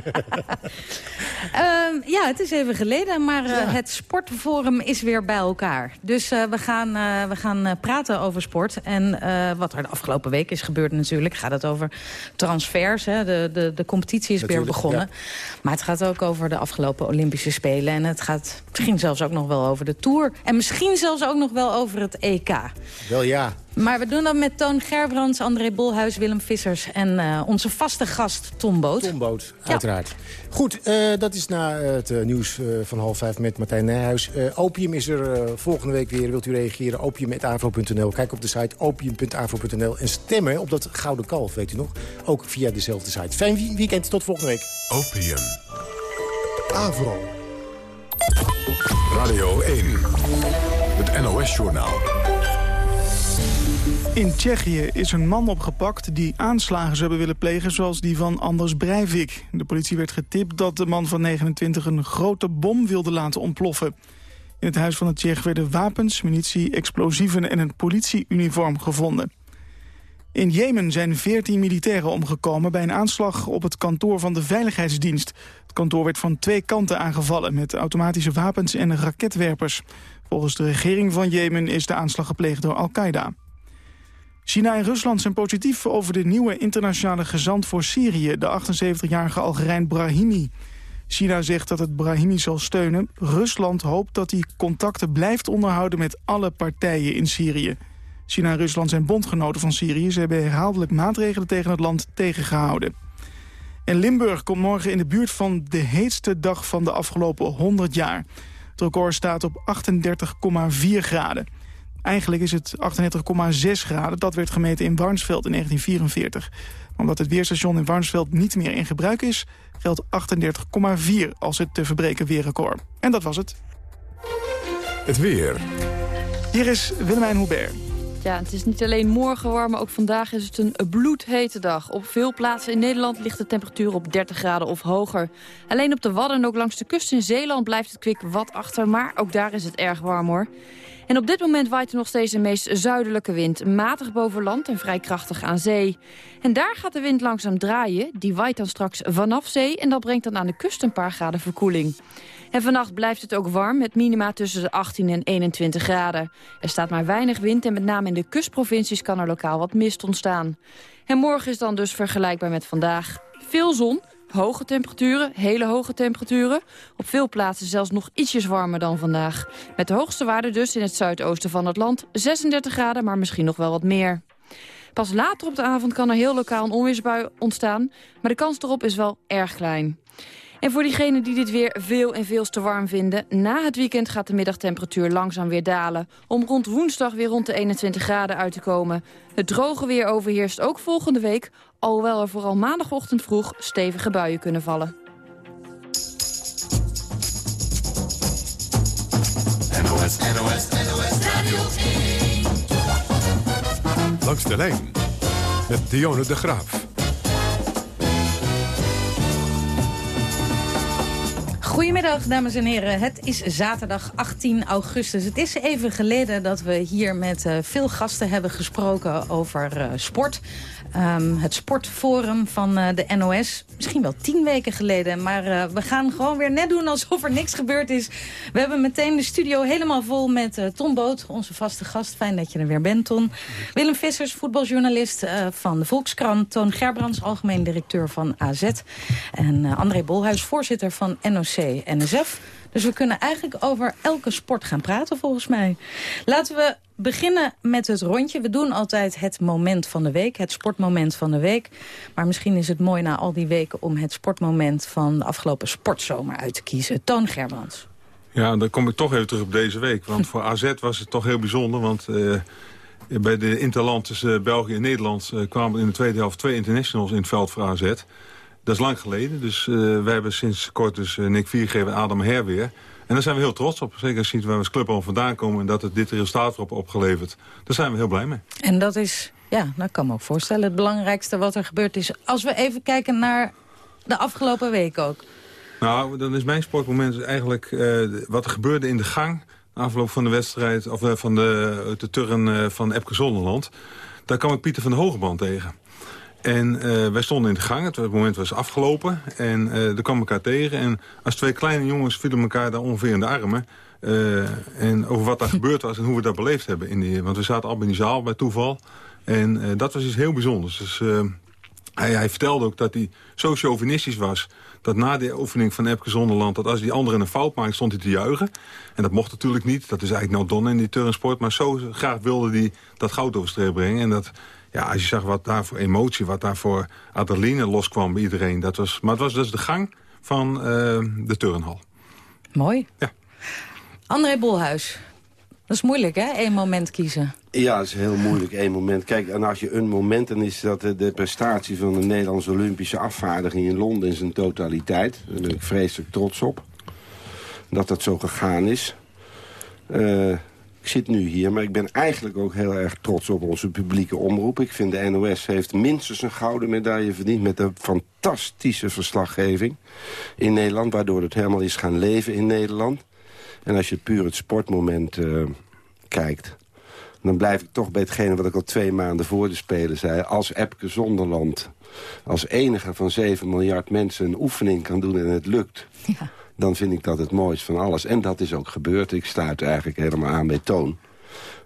Ehm, ja, het is even geleden, maar eh, het sportforum is weer bij elkaar. Dus we gaan, we gaan praten over sport. En wat er de afgelopen week is gebeurd natuurlijk... gaat het over transfers. Hè. De, de, de competitie is weer begonnen. Maar het gaat ook over de afgelopen Olympische Spelen. En het gaat misschien zelfs ook nog wel over de Tour. En misschien zelfs ook nog wel over het EK. Wel ja. Maar we doen dat met Toon Gerbrands, André Bolhuis, Willem Vissers... en eh, onze vaste gast Tom Boot. Tom Boot, uiteraard. Goed, eh, dat is na het eh, nieuws eh, van half vijf met Martijn Nijhuis. Opium is er volgende week weer. Wilt u reageren? Opium.avro.nl. Kijk op de site opium.avro.nl. En stemmen op dat Gouden Kalf, weet u nog? Ook via dezelfde site. Fijn weekend, tot volgende week. Opium. Avro. Radio 1. Het NOS-journaal. In Tsjechië is een man opgepakt die aanslagen zou hebben willen plegen... zoals die van Anders Breivik. De politie werd getipt dat de man van 29 een grote bom wilde laten ontploffen. In het huis van de Tsjech werden wapens, munitie, explosieven... en een politieuniform gevonden. In Jemen zijn 14 militairen omgekomen bij een aanslag op het kantoor van de Veiligheidsdienst. Het kantoor werd van twee kanten aangevallen met automatische wapens en raketwerpers. Volgens de regering van Jemen is de aanslag gepleegd door Al-Qaeda. China en Rusland zijn positief over de nieuwe internationale gezant voor Syrië, de 78-jarige Algerijn Brahimi. China zegt dat het Brahimi zal steunen. Rusland hoopt dat hij contacten blijft onderhouden met alle partijen in Syrië. China en Rusland zijn bondgenoten van Syrië. Ze hebben herhaaldelijk maatregelen tegen het land tegengehouden. En Limburg komt morgen in de buurt van de heetste dag van de afgelopen 100 jaar. Het record staat op 38,4 graden. Eigenlijk is het 38,6 graden. Dat werd gemeten in Warnsveld in 1944. Maar omdat het weerstation in Warnsveld niet meer in gebruik is... geldt 38,4 als het te verbreken weerrecord. En dat was het. Het weer. Hier is Willemijn Hubert. Ja, het is niet alleen morgen warm, maar ook vandaag is het een bloedhete dag. Op veel plaatsen in Nederland ligt de temperatuur op 30 graden of hoger. Alleen op de Wadden en ook langs de kust in Zeeland blijft het kwik wat achter, maar ook daar is het erg warm hoor. En op dit moment waait er nog steeds de meest zuidelijke wind. Matig boven land en vrij krachtig aan zee. En daar gaat de wind langzaam draaien. Die waait dan straks vanaf zee en dat brengt dan aan de kust een paar graden verkoeling. En vannacht blijft het ook warm met minima tussen de 18 en 21 graden. Er staat maar weinig wind en met name in de kustprovincies kan er lokaal wat mist ontstaan. En morgen is dan dus vergelijkbaar met vandaag. Veel zon, hoge temperaturen, hele hoge temperaturen. Op veel plaatsen zelfs nog ietsjes warmer dan vandaag. Met de hoogste waarde dus in het zuidoosten van het land 36 graden, maar misschien nog wel wat meer. Pas later op de avond kan er heel lokaal een onweersbui ontstaan, maar de kans erop is wel erg klein. En voor diegenen die dit weer veel en veel te warm vinden... na het weekend gaat de middagtemperatuur langzaam weer dalen... om rond woensdag weer rond de 21 graden uit te komen. Het droge weer overheerst ook volgende week... alhoewel er vooral maandagochtend vroeg stevige buien kunnen vallen. NOS, NOS, NOS Radio 1. Langs de lijn met Dionne de Graaf. Goedemiddag, dames en heren. Het is zaterdag 18 augustus. Het is even geleden dat we hier met eh, veel gasten hebben gesproken over eh, sport. Ehm, het sportforum van eh, de NOS. Misschien wel tien weken geleden. Maar eh, we gaan gewoon weer net doen alsof er niks gebeurd is. We hebben meteen de studio helemaal vol met eh, Ton Boot, onze vaste gast. Fijn dat je er weer bent, Ton. Willem Vissers, voetbaljournalist van de Volkskrant. Toon Gerbrands, algemeen directeur van AZ. En André Bolhuis, voorzitter van NOC-NSF. Dus we kunnen eigenlijk over elke sport gaan praten, volgens mij. Laten we beginnen met het rondje. We doen altijd het moment van de week, het sportmoment van de week. Maar misschien is het mooi na al die weken om het sportmoment van de afgelopen sportzomer uit te kiezen. Toon Gerbrands. Ja, dan kom ik toch even terug op deze week. Want voor AZ was het toch heel bijzonder. Want eh, bij de interland tussen België en Nederland... eh, kwamen in de tweede helft twee internationals in het veld voor AZ. Dat is lang geleden. Dus eh wij hebben sinds kort dus eh, Nick Viergever en Adam Her weer. En daar zijn we heel trots op. Zeker als je ziet waar we als club al vandaan komen... en dat het dit resultaat erop opgeleverd. Daar zijn we heel blij mee. En dat is, ja, dat kan me ook voorstellen, het belangrijkste wat er gebeurd is. Als we even kijken naar de afgelopen week ook? Nou, dan is mijn sportmoment eigenlijk eh, wat er gebeurde in de gang... na afloop van de wedstrijd, of eh, van de, de turn uh, van Epke Zonderland. Daar kwam ik Pieter van de Hogeband tegen. En wij stonden in de gang, het moment was afgelopen. En uh, er kwam elkaar tegen. En als twee kleine jongens vielen elkaar daar ongeveer in de armen. en over wat daar gebeurd was en hoe we dat beleefd hebben. In die, want we zaten al in die zaal bij toeval. En dat was iets heel bijzonders. Dus hij, hij, vertelde ook dat hij zo chauvinistisch was dat na de oefening van Epke Zonderland... dat als die andere een fout maakte, stond hij te juichen. En dat mocht natuurlijk niet. Dat is eigenlijk nou don in die turnsport. Maar zo graag wilde hij dat goud over brengen. En dat, ja, als je zag wat daar voor emotie, wat daar voor adrenaline loskwam bij iedereen. Dat was, maar het was dus de gang van uh, de turnhal. Mooi. Ja. André Bolhuis, dat is moeilijk, hè? Eén moment kiezen. Ja, dat is heel moeilijk, één moment. Kijk, en als je een moment, dan is dat de, prestatie van de Nederlandse Olympische afvaardiging in Londen in zijn totaliteit. Daar ben ik vreselijk trots op. Dat dat zo gegaan is. Uh, ik zit nu hier, maar ik ben eigenlijk ook heel erg trots op onze publieke omroep. Ik vind de NOS heeft minstens een gouden medaille verdiend... met een fantastische verslaggeving in Nederland... waardoor het helemaal is gaan leven in Nederland. En als je puur het sportmoment uh, kijkt... dan blijf ik toch bij hetgene wat ik al twee maanden voor de Spelen zei. Als Epke Zonderland als enige van 7 miljard mensen een oefening kan doen en het lukt... Ja. Dan vind ik dat het mooiste van alles. En dat is ook gebeurd. Ik sluit eigenlijk helemaal aan bij Toon.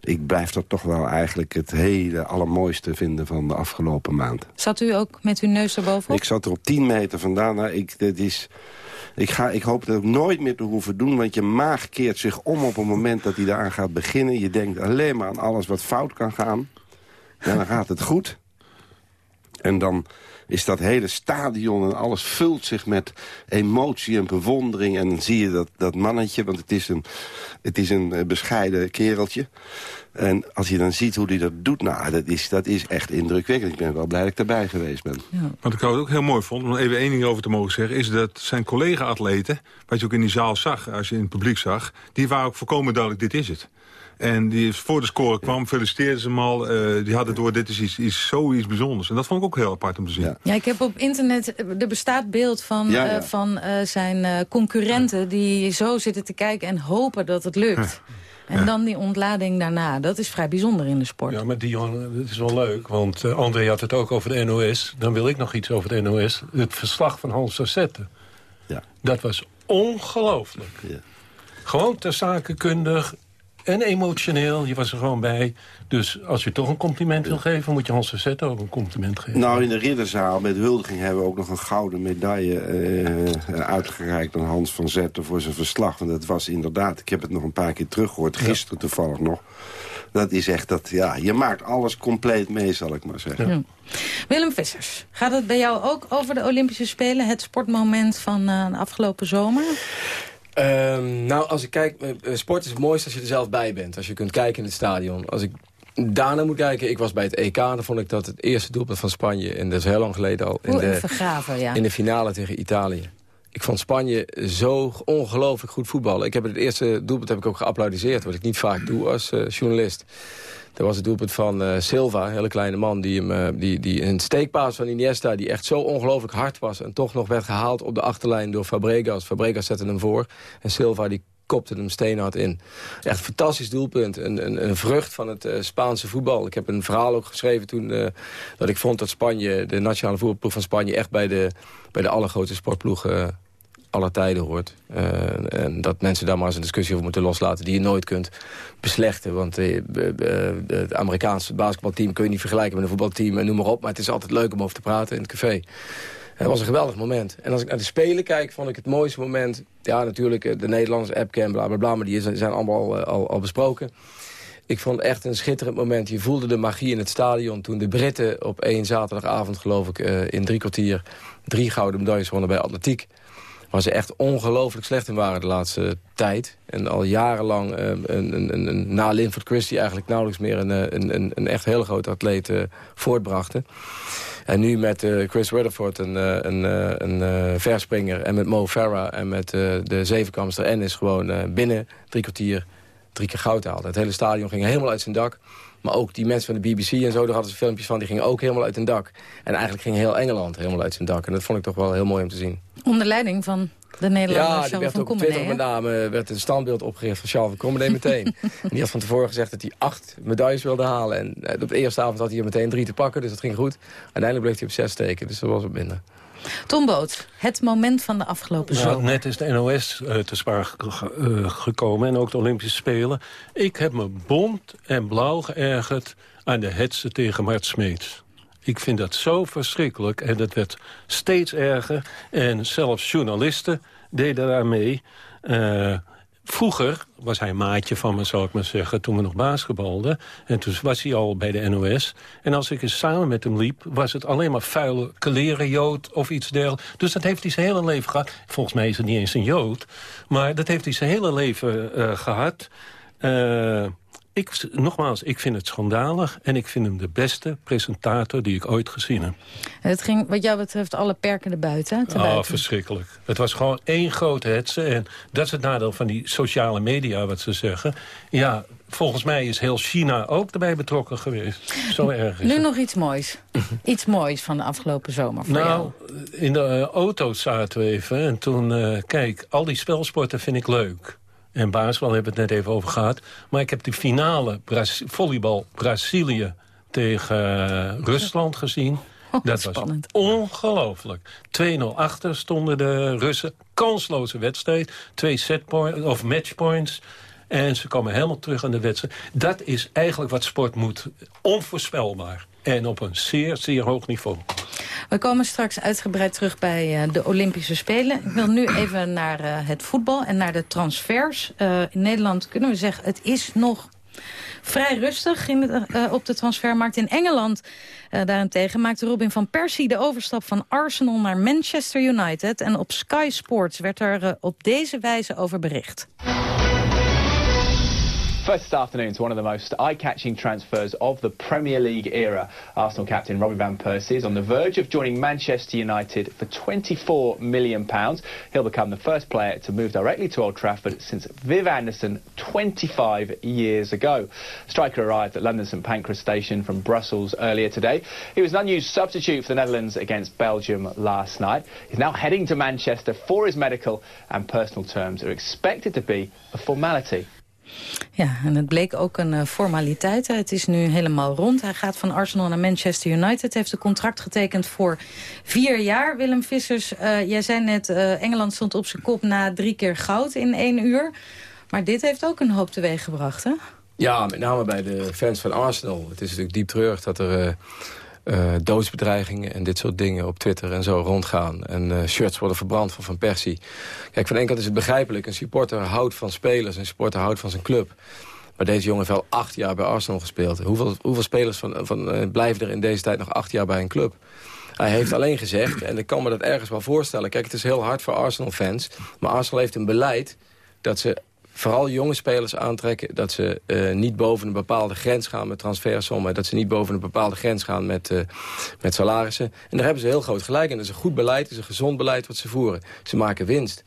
Ik blijf dat toch wel eigenlijk het hele allermooiste vinden van de afgelopen maand. Zat u ook met uw neus erbovenop? Ik zat er op 10 meter vandaan. Nou, ik, dit is... Ik, ga, ik hoop dat ook nooit meer te hoeven doen. Want je maag keert zich om op het moment dat hij daaraan gaat beginnen. Je denkt alleen maar aan alles wat fout kan gaan. En dan gaat het goed. En dan is dat hele stadion en alles vult zich met emotie en bewondering. En dan zie je dat, dat mannetje, want het is, een, het is een eh, bescheiden kereltje. En als je dan ziet hoe hij dat doet, nou, dat is, dat is echt indrukwekkend. Ik ben wel blij dat ik erbij geweest ben. Ja. Wat ik ook heel mooi vond, om even één ding over te mogen zeggen... is dat zijn collega-atleten, wat je ook in die zaal zag, als je in het publiek zag... die waren ook voorkomen duidelijk, dit is het. En die voor de score kwam, feliciteerden ze hem al. Uh, die hadden door, dit is, iets, is zoiets bijzonders. En dat vond ik ook heel apart om te zien. Ja, ja ik heb op internet, er bestaat beeld van, ja, ja. Uh, van uh, zijn concurrenten... die zo zitten te kijken en hopen dat het lukt. En dan die ontlading daarna. Dat is vrij bijzonder in de sport. Ja, maar Dion, dat is wel leuk. Want uh, André had het ook over de NOS. Dan wil ik nog iets over de NOS. Het verslag van Hans Sassette. Ja. Dat was ongelooflijk. Ja. Gewoon ter zakenkundig en emotioneel. Je was er gewoon bij. Dus als je toch een compliment wil geven... moet je Hans Sassette ook een compliment geven. Nou, in de ridderzaal met huldiging hebben we ook nog een gouden medaille... Uh, uitgereikt aan Hans van Zetten voor zijn verslag. Want dat was inderdaad, ik heb het nog een paar keer teruggehoord... gisteren toevallig nog. Dat is echt dat, ja, je maakt alles compleet mee, zal ik maar zeggen. Ja. Willem Vissers, gaat het bij jou ook over de Olympische Spelen? Het sportmoment van uh, de afgelopen zomer? Um, nou, als ik kijk, sport is het mooiste als je er zelf bij bent. Als je kunt kijken in het stadion. Als ik daarna moet kijken, ik was bij het EK... dan vond ik dat het eerste doelpunt van Spanje... en dat is heel lang geleden al... In, de, vergraven, ja. in de finale tegen Italië. Ik vond Spanje zo ongelooflijk goed voetballen. Ik heb het eerste doelpunt heb ik ook geapplaudiseerd... wat ik niet vaak doe als uh, journalist. Dat was het doelpunt van uh, Silva, een hele kleine man... die, hem, uh, die, die een steekpaas van Iniesta, die echt zo ongelooflijk hard was... en toch nog werd gehaald op de achterlijn door Fabregas. Fabregas zette hem voor en Silva die kopte hem steenhard in. Echt een fantastisch doelpunt. Een, een, een vrucht van het Spaanse voetbal. Ik heb een verhaal ook geschreven toen dat ik vond dat Spanje, de nationale voetbalploeg van Spanje... echt bij de, bij de allergrootste sportploegen aller tijden hoort. Uh, en dat mensen daar maar eens een discussie over moeten loslaten... die je nooit kunt beslechten. Want uh, het Amerikaanse basketbalteam kun je niet vergelijken met een voetbalteam... en noem maar op. Maar het is altijd leuk om over te praten in het café. Het was een geweldig moment. En als ik naar de Spelen kijk, vond ik het mooiste moment... ja, natuurlijk de Nederlandse app en bla, bla, bla... maar die zijn allemaal al, al besproken. Ik vond echt een schitterend moment. Je voelde de magie in het stadion toen de Britten op één zaterdagavond, geloof ik... In drie kwartier drie gouden medailles wonnen bij atletiek waar ze echt ongelooflijk slecht in waren de laatste tijd. En al jarenlang uh, een, een, een, na Linford Christie eigenlijk nauwelijks meer een, een, een, echt hele grote atleet uh, voortbrachten. En nu met Chris Rutherford, een, een, een verspringer... en met Mo Farah en met de zevenkamster Ennis... gewoon binnen drie kwartier drie keer goud haalde. Het hele stadion ging helemaal uit zijn dak. Maar ook die mensen van de BBC en zo, daar hadden ze filmpjes van... die gingen ook helemaal uit hun dak. En eigenlijk ging heel Engeland helemaal uit zijn dak. En dat vond ik toch wel heel mooi om te zien. Onder leiding van de Nederlander Ja, Charles werd van ook op Twitter met name werd een standbeeld opgericht van Charles van Commenee meteen. en die had van tevoren gezegd dat hij acht medailles wilde halen. En eh, op de eerste avond had hij er meteen drie te pakken, dus dat ging goed. Uiteindelijk bleef hij op zes steken, dus dat was wat minder. Tom Boot, het moment van de afgelopen Nou, zomer. net is de NOS eh, te ge- eh, gekomen en ook de Olympische Spelen. Ik heb me bont en blauw geërgerd aan de hetsen tegen Mart Smeets. Ik vind dat zo verschrikkelijk en dat werd steeds erger. En zelfs journalisten deden daar mee. Eh, vroeger was hij maatje van me, zou ik maar zeggen, toen we nog basketbalden. En toen was hij al bij de NOS. En als ik eens samen met hem liep, was het alleen maar vuile kleren, jood of iets dergelijks. Dus dat heeft hij zijn hele leven gehad. Volgens mij is het niet eens een jood. Maar dat heeft hij zijn hele leven eh, gehad. Eh, ik, nogmaals, ik vind het schandalig. En ik vind hem de beste presentator die ik ooit gezien heb. Het ging wat jou betreft alle perken erbuiten. te Oh, buiten. verschrikkelijk. Het was gewoon één grote hetze. En dat is het nadeel van die sociale media, wat ze zeggen. Ja, volgens mij is heel China ook erbij betrokken geweest. Zo erg is Nu het. nog iets moois. iets moois van de afgelopen zomer voor Nou, jou. in de eh, auto zaten we even. En toen, eh, kijk, al die spelsporten vind ik leuk. En basketbal hebben we het net even over gehad. Maar ik heb die finale Braz volleybal Brazilië tegen eh, Rusland gezien. Dat was ongelooflijk. 2-0 achter stonden de Russen. Kansloze wedstrijd. Twee setpoints of matchpoints. En ze komen helemaal terug aan de wedstrijd. Dat is eigenlijk wat sport moet. Onvoorspelbaar. En op een zeer, zeer hoog niveau. We komen straks uitgebreid terug bij eh, de Olympische Spelen. Ik wil nu even naar eh, het voetbal en naar de transfers. Eh, in Nederland kunnen we zeggen, het is nog vrij rustig op de transfermarkt. In Engeland daarentegen maakte Robin van Persie de overstap van Arsenal naar Manchester United. En op Sky Sports werd er op deze wijze over bericht. First afternoon to one of the most eye-catching transfers of the Premier League era. Arsenal captain Robbie Van Persie is on the verge of joining Manchester United for 24 million pounds. He'll become the first player to move directly to Old Trafford since Viv Anderson 25 years ago. Striker arrived at London St Pancras station from Brussels earlier today. He was an unused substitute for the Netherlands against Belgium last night. He's now heading to Manchester for his medical and personal terms are expected to be a formality. Ja, en het bleek ook een eh, formaliteit. Het is nu helemaal rond. Hij gaat van Arsenal naar Manchester United. Heeft een contract getekend voor vier jaar. Willem Vissers, eh, jij zei net... eh, Engeland stond op zijn kop na drie keer goud in één uur. Maar dit heeft ook een hoop teweeg gebracht, hè? Ja, met name bij de fans van Arsenal. Het is natuurlijk diep treurig dat er eh, doodsbedreigingen en dit soort dingen op Twitter en zo rondgaan. En eh, shirts worden verbrand van Van Persie. Kijk, van de ene kant is het begrijpelijk. Een supporter houdt van spelers, een supporter houdt van zijn club. Maar deze jongen heeft wel acht jaar bij Arsenal gespeeld. Hoeveel, hoeveel spelers van, van, eh, blijven er in deze tijd nog acht jaar bij een club? Hij heeft alleen gezegd, en ik kan me dat ergens wel voorstellen... kijk, het is heel hard voor Arsenal-fans... maar Arsenal heeft een beleid dat ze vooral jonge spelers aantrekken... dat ze eh, niet boven een bepaalde grens gaan met transfersommen... dat ze niet boven een bepaalde grens gaan met, eh, met salarissen. En daar hebben ze heel groot gelijk in. Dat is een goed beleid, dat is een gezond beleid wat ze voeren. Ze maken winst.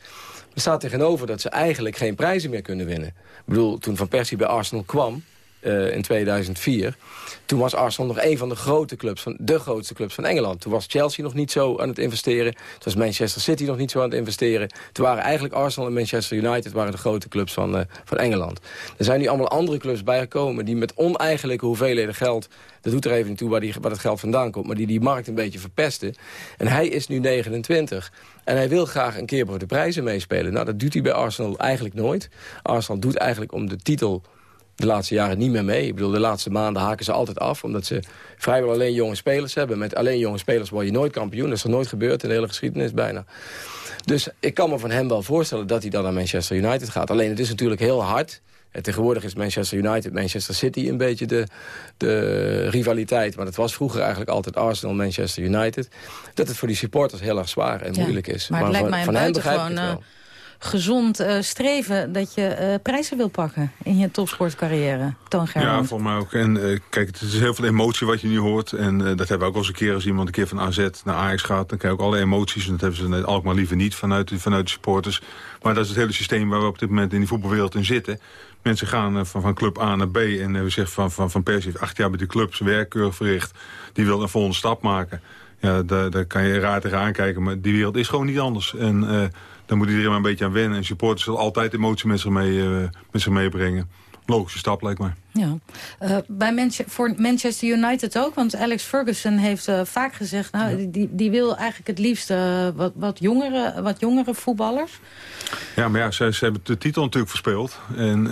Er staat tegenover dat ze eigenlijk geen prijzen meer kunnen winnen. Ik bedoel, toen Van Persie bij Arsenal kwam... eh, in 2004. Toen was Arsenal nog een van de grote clubs, van de grootste clubs van Engeland. Toen was Chelsea nog niet zo aan het investeren. Toen was Manchester City nog niet zo aan het investeren. Toen waren eigenlijk Arsenal en Manchester United waren de grote clubs van, eh, van Engeland. Er zijn nu allemaal andere clubs bijgekomen die met oneigenlijke hoeveelheden geld... dat doet er even niet toe waar, die, waar het geld vandaan komt... maar die die markt een beetje verpesten. En hij is nu 29 en hij wil graag een keer voor de prijzen meespelen. Nou, dat doet hij bij Arsenal eigenlijk nooit. Arsenal doet eigenlijk om de titel de laatste jaren niet meer mee. Ik bedoel, de laatste maanden haken ze altijd af... omdat ze vrijwel alleen jonge spelers hebben. Met alleen jonge spelers word je nooit kampioen. Dat is er nooit gebeurd in de hele geschiedenis bijna. Dus ik kan me van hem wel voorstellen dat hij dan naar Manchester United gaat. Alleen het is natuurlijk heel hard... En tegenwoordig is Manchester United, Manchester City een beetje de, de rivaliteit. Maar dat was vroeger eigenlijk altijd Arsenal, Manchester United. Dat het voor die supporters heel erg zwaar en Ja, moeilijk is. Maar het lijkt van, mij een het buitengewoon gezond eh, streven dat je eh, prijzen wil pakken in je topsportcarrière, Toon Ja, voor mij ook. En uh, kijk, het is heel veel emotie wat je nu hoort. En dat hebben we ook al eens een keer als iemand een keer van AZ naar Ajax gaat. Dan krijg je ook alle emoties. En dat hebben ze Alkmaar liever niet vanuit, vanuit de supporters. Maar dat is het hele systeem waar we op dit moment in die voetbalwereld in zitten. Mensen gaan van, van club A naar B. En we zeggen van, van, van Persie heeft acht jaar met die club zijn werkkeurig verricht. Die wil een volgende stap maken. Ja, daar, daar kan je raar tegenaan kijken. Maar die wereld is gewoon niet anders. En daar moet iedereen maar een beetje aan wennen. En supporters zullen altijd emotie met zich, mee, uh, met zich meebrengen. Logische stap, lijkt mij. Ja. Uh, bij Manchester, voor Manchester United ook. Want Alex Ferguson heeft vaak gezegd... Nou, die, die wil eigenlijk het liefst wat, wat, jongere, wat jongere voetballers. Ja, maar ja, ze, ze hebben de titel natuurlijk verspeeld. En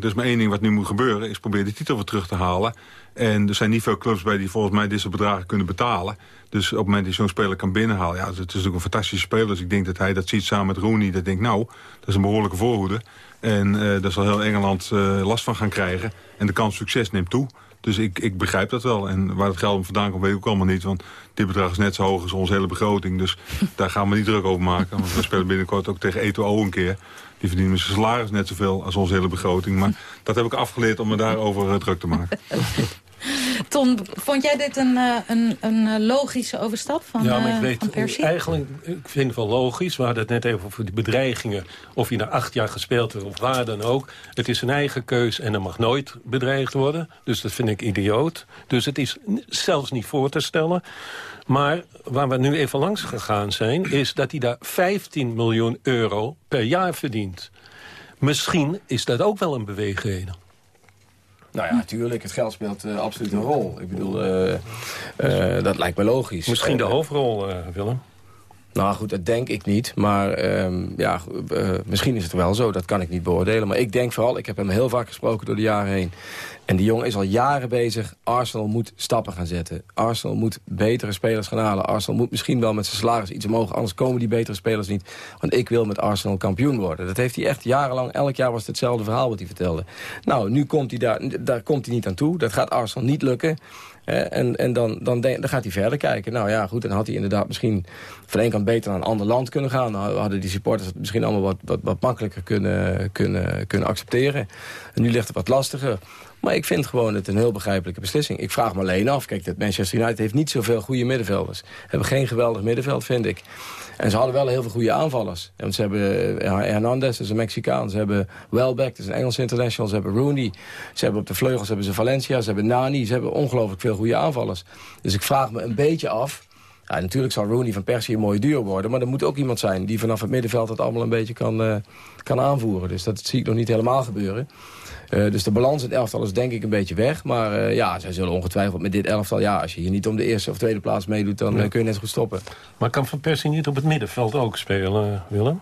dus maar één ding wat nu moet gebeuren... is proberen die titel weer terug te halen. En er zijn niet veel clubs bij die volgens mij dit soort bedragen kunnen betalen. Dus op het moment dat je zo'n speler kan binnenhalen... ja, het is natuurlijk een fantastische speler. Dus ik denk dat hij dat ziet samen met Rooney. Dat denk nou, dat is een behoorlijke voorhoede. En uh, daar zal heel Engeland uh, last van gaan krijgen. En de kans succes neemt toe. Dus ik, ik begrijp dat wel. En waar het geld om vandaan komt, weet ik ook allemaal niet. Want dit bedrag is net zo hoog als onze hele begroting. Dus daar gaan we niet druk over maken. Want we spelen binnenkort ook tegen Eto'o een keer. Die verdienen zijn salaris net zoveel als onze hele begroting. Maar dat heb ik afgeleerd om me daarover uh, druk te maken. Ton, vond jij dit een, uh, een, een eh, logische overstap van, ja, maar ik uh, weet, Persie? Eigenlijk, ik vind het wel logisch. We hadden het net even over die bedreigingen. Of je na acht jaar gespeeld hebt of waar dan ook. Het is een eigen keus en er mag nooit bedreigd worden. Dus dat vind ik idioot. Dus het is zelfs niet voor te stellen. Maar waar we nu even langs gegaan zijn... is dat hij daar 15 miljoen euro per jaar verdient. Misschien is dat ook wel een beweegreden. Nou ja, natuurlijk. Het geld speelt uh, absoluut een rol. Ik bedoel, uh, uh, dat lijkt me logisch. Misschien de hoofdrol, Willem? Nou goed, dat denk ik niet. Maar um, ja, misschien is het wel zo. Dat kan ik niet beoordelen. Maar ik denk vooral, ik heb hem heel vaak gesproken door de jaren heen. En die jongen is al jaren bezig. Arsenal moet stappen gaan zetten. Arsenal moet betere spelers gaan halen. Arsenal moet misschien wel met zijn salaris iets omhoog. Anders komen die betere spelers niet. Want ik wil met Arsenal kampioen worden. Dat heeft hij echt jarenlang. Elk jaar was het hetzelfde verhaal wat hij vertelde. Nou, nu komt hij daar, daar komt hij niet aan toe. Dat gaat Arsenal niet lukken. En en dan, dan, dan gaat hij verder kijken. Nou ja, goed, dan had hij inderdaad misschien van één kant beter naar een ander land kunnen gaan. Dan hadden die supporters het misschien allemaal wat, wat, wat makkelijker kunnen, kunnen, kunnen accepteren. En nu ligt het wat lastiger. Maar ik vind gewoon het een heel begrijpelijke beslissing. Ik vraag me alleen af. Kijk, dat Manchester United heeft niet zoveel goede middenvelders. Hebben geen geweldig middenveld, vind ik. En ze hadden wel heel veel goede aanvallers. Want ze hebben eh, Hernandez, dat is een Mexicaan. Ze hebben Welbeck, dat is een Engels international. Ze hebben Rooney. Ze hebben op de vleugels hebben ze Valencia. Ze hebben Nani. Ze hebben ongelooflijk veel goede aanvallers. Dus ik vraag me een beetje af... Ja, natuurlijk zal Rooney van Persie een mooie duur worden. Maar er moet ook iemand zijn die vanaf het middenveld het allemaal een beetje kan, uh, kan aanvoeren. Dus dat zie ik nog niet helemaal gebeuren. Uh, dus de balans in het elftal is denk ik een beetje weg. Maar uh, ja, zij zullen ongetwijfeld met dit elftal... ja, als je hier niet om de eerste of tweede plaats meedoet... dan ja. kun je net goed stoppen. Maar kan Van Persie niet op het middenveld ook spelen, Willem?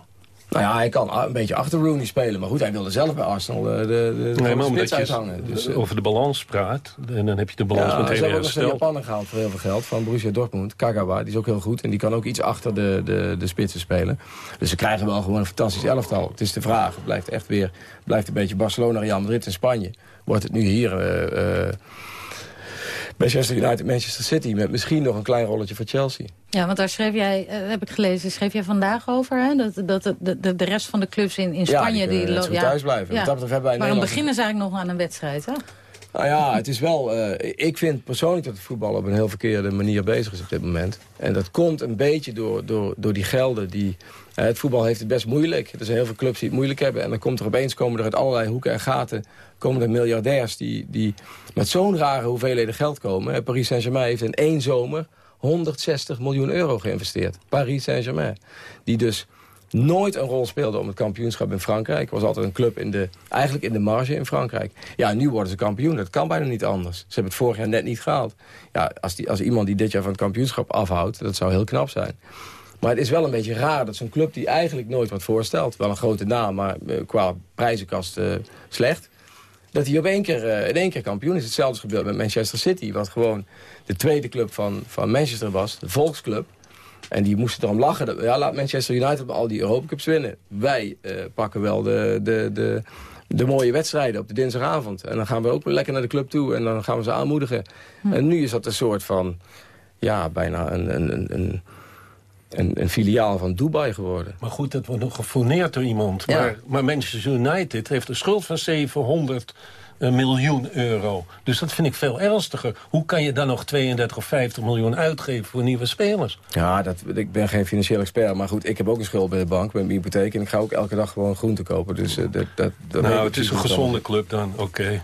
Nou ja, hij kan een beetje achter Rooney spelen. Maar goed, hij wilde zelf bij Arsenal de, de, de, nee, maar spits uithangen. Dus, uh, over de balans praat. En dan heb je de balans ja, meteen Ze hebben ook nog Japaner gehaald voor heel veel geld. Van Borussia Dortmund. Kagawa, die is ook heel goed. En die kan ook iets achter de, de, de spitsen spelen. Dus ze krijgen wel gewoon een fantastisch elftal. Het is de vraag. Het blijft echt weer... blijft een beetje Barcelona, Real Madrid en Spanje. Wordt het nu hier... Uh, Manchester United, Manchester City... met misschien nog een klein rolletje voor Chelsea. Ja, want daar schreef jij, uh, heb ik gelezen, schreef jij vandaag over... Hè? dat, dat de, de, de rest van de clubs in, in Spanje... Ja, die, die ja, thuis blijven. Ja. Dat hebben wij maar dan beginnen ze eigenlijk nog aan een wedstrijd, hè? Nou ja, het is wel... Uh, ik vind persoonlijk dat het voetbal op een heel verkeerde manier bezig is op dit moment. En dat komt een beetje door, door, door die gelden die... Uh, het voetbal heeft het best moeilijk. Er zijn heel veel clubs die het moeilijk hebben. En dan komt er opeens komen er uit allerlei hoeken en gaten... komen er miljardairs die, die met zo'n rare hoeveelheden geld komen. Paris Saint-Germain heeft in één zomer 160 miljoen euro geïnvesteerd. Paris Saint-Germain. Die dus nooit een rol speelde om het kampioenschap in Frankrijk. was altijd een club in de, eigenlijk in de marge in Frankrijk. Ja, nu worden ze kampioen. Dat kan bijna niet anders. Ze hebben het vorig jaar net niet gehaald. Ja, als, die, als iemand die dit jaar van het kampioenschap afhoudt... dat zou heel knap zijn. Maar het is wel een beetje raar dat zo'n club die eigenlijk nooit wat voorstelt... wel een grote naam, maar qua prijzenkast uh, slecht... dat hij op één keer, uh, in één keer kampioen is. Hetzelfde gebeurt met Manchester City... wat gewoon de tweede club van, van Manchester was, de volksclub... En die moesten erom lachen. Dat, ja, laat Manchester United al die Europa Cups winnen. Wij uh, pakken wel de, de, de, de mooie wedstrijden op de dinsdagavond. En dan gaan we ook weer lekker naar de club toe. En dan gaan we ze aanmoedigen. Hm. En nu is dat een soort van... Ja, bijna een... een, een een, een, filiaal van Dubai geworden. Maar goed, dat wordt nog gefourneerd door iemand. Maar, maar Manchester United heeft een schuld van 700 een miljoen euro. Dus dat vind ik veel ernstiger. Hoe kan je dan nog 32 of 50 miljoen uitgeven voor nieuwe spelers? Ja, dat, ik ben geen financieel expert. Maar goed, ik heb ook een schuld bij de bank, met mijn hypotheek. En ik ga ook elke dag gewoon groente kopen. Dus, uh, dat, dat, dat nou, het is een gezonde club dan, oké.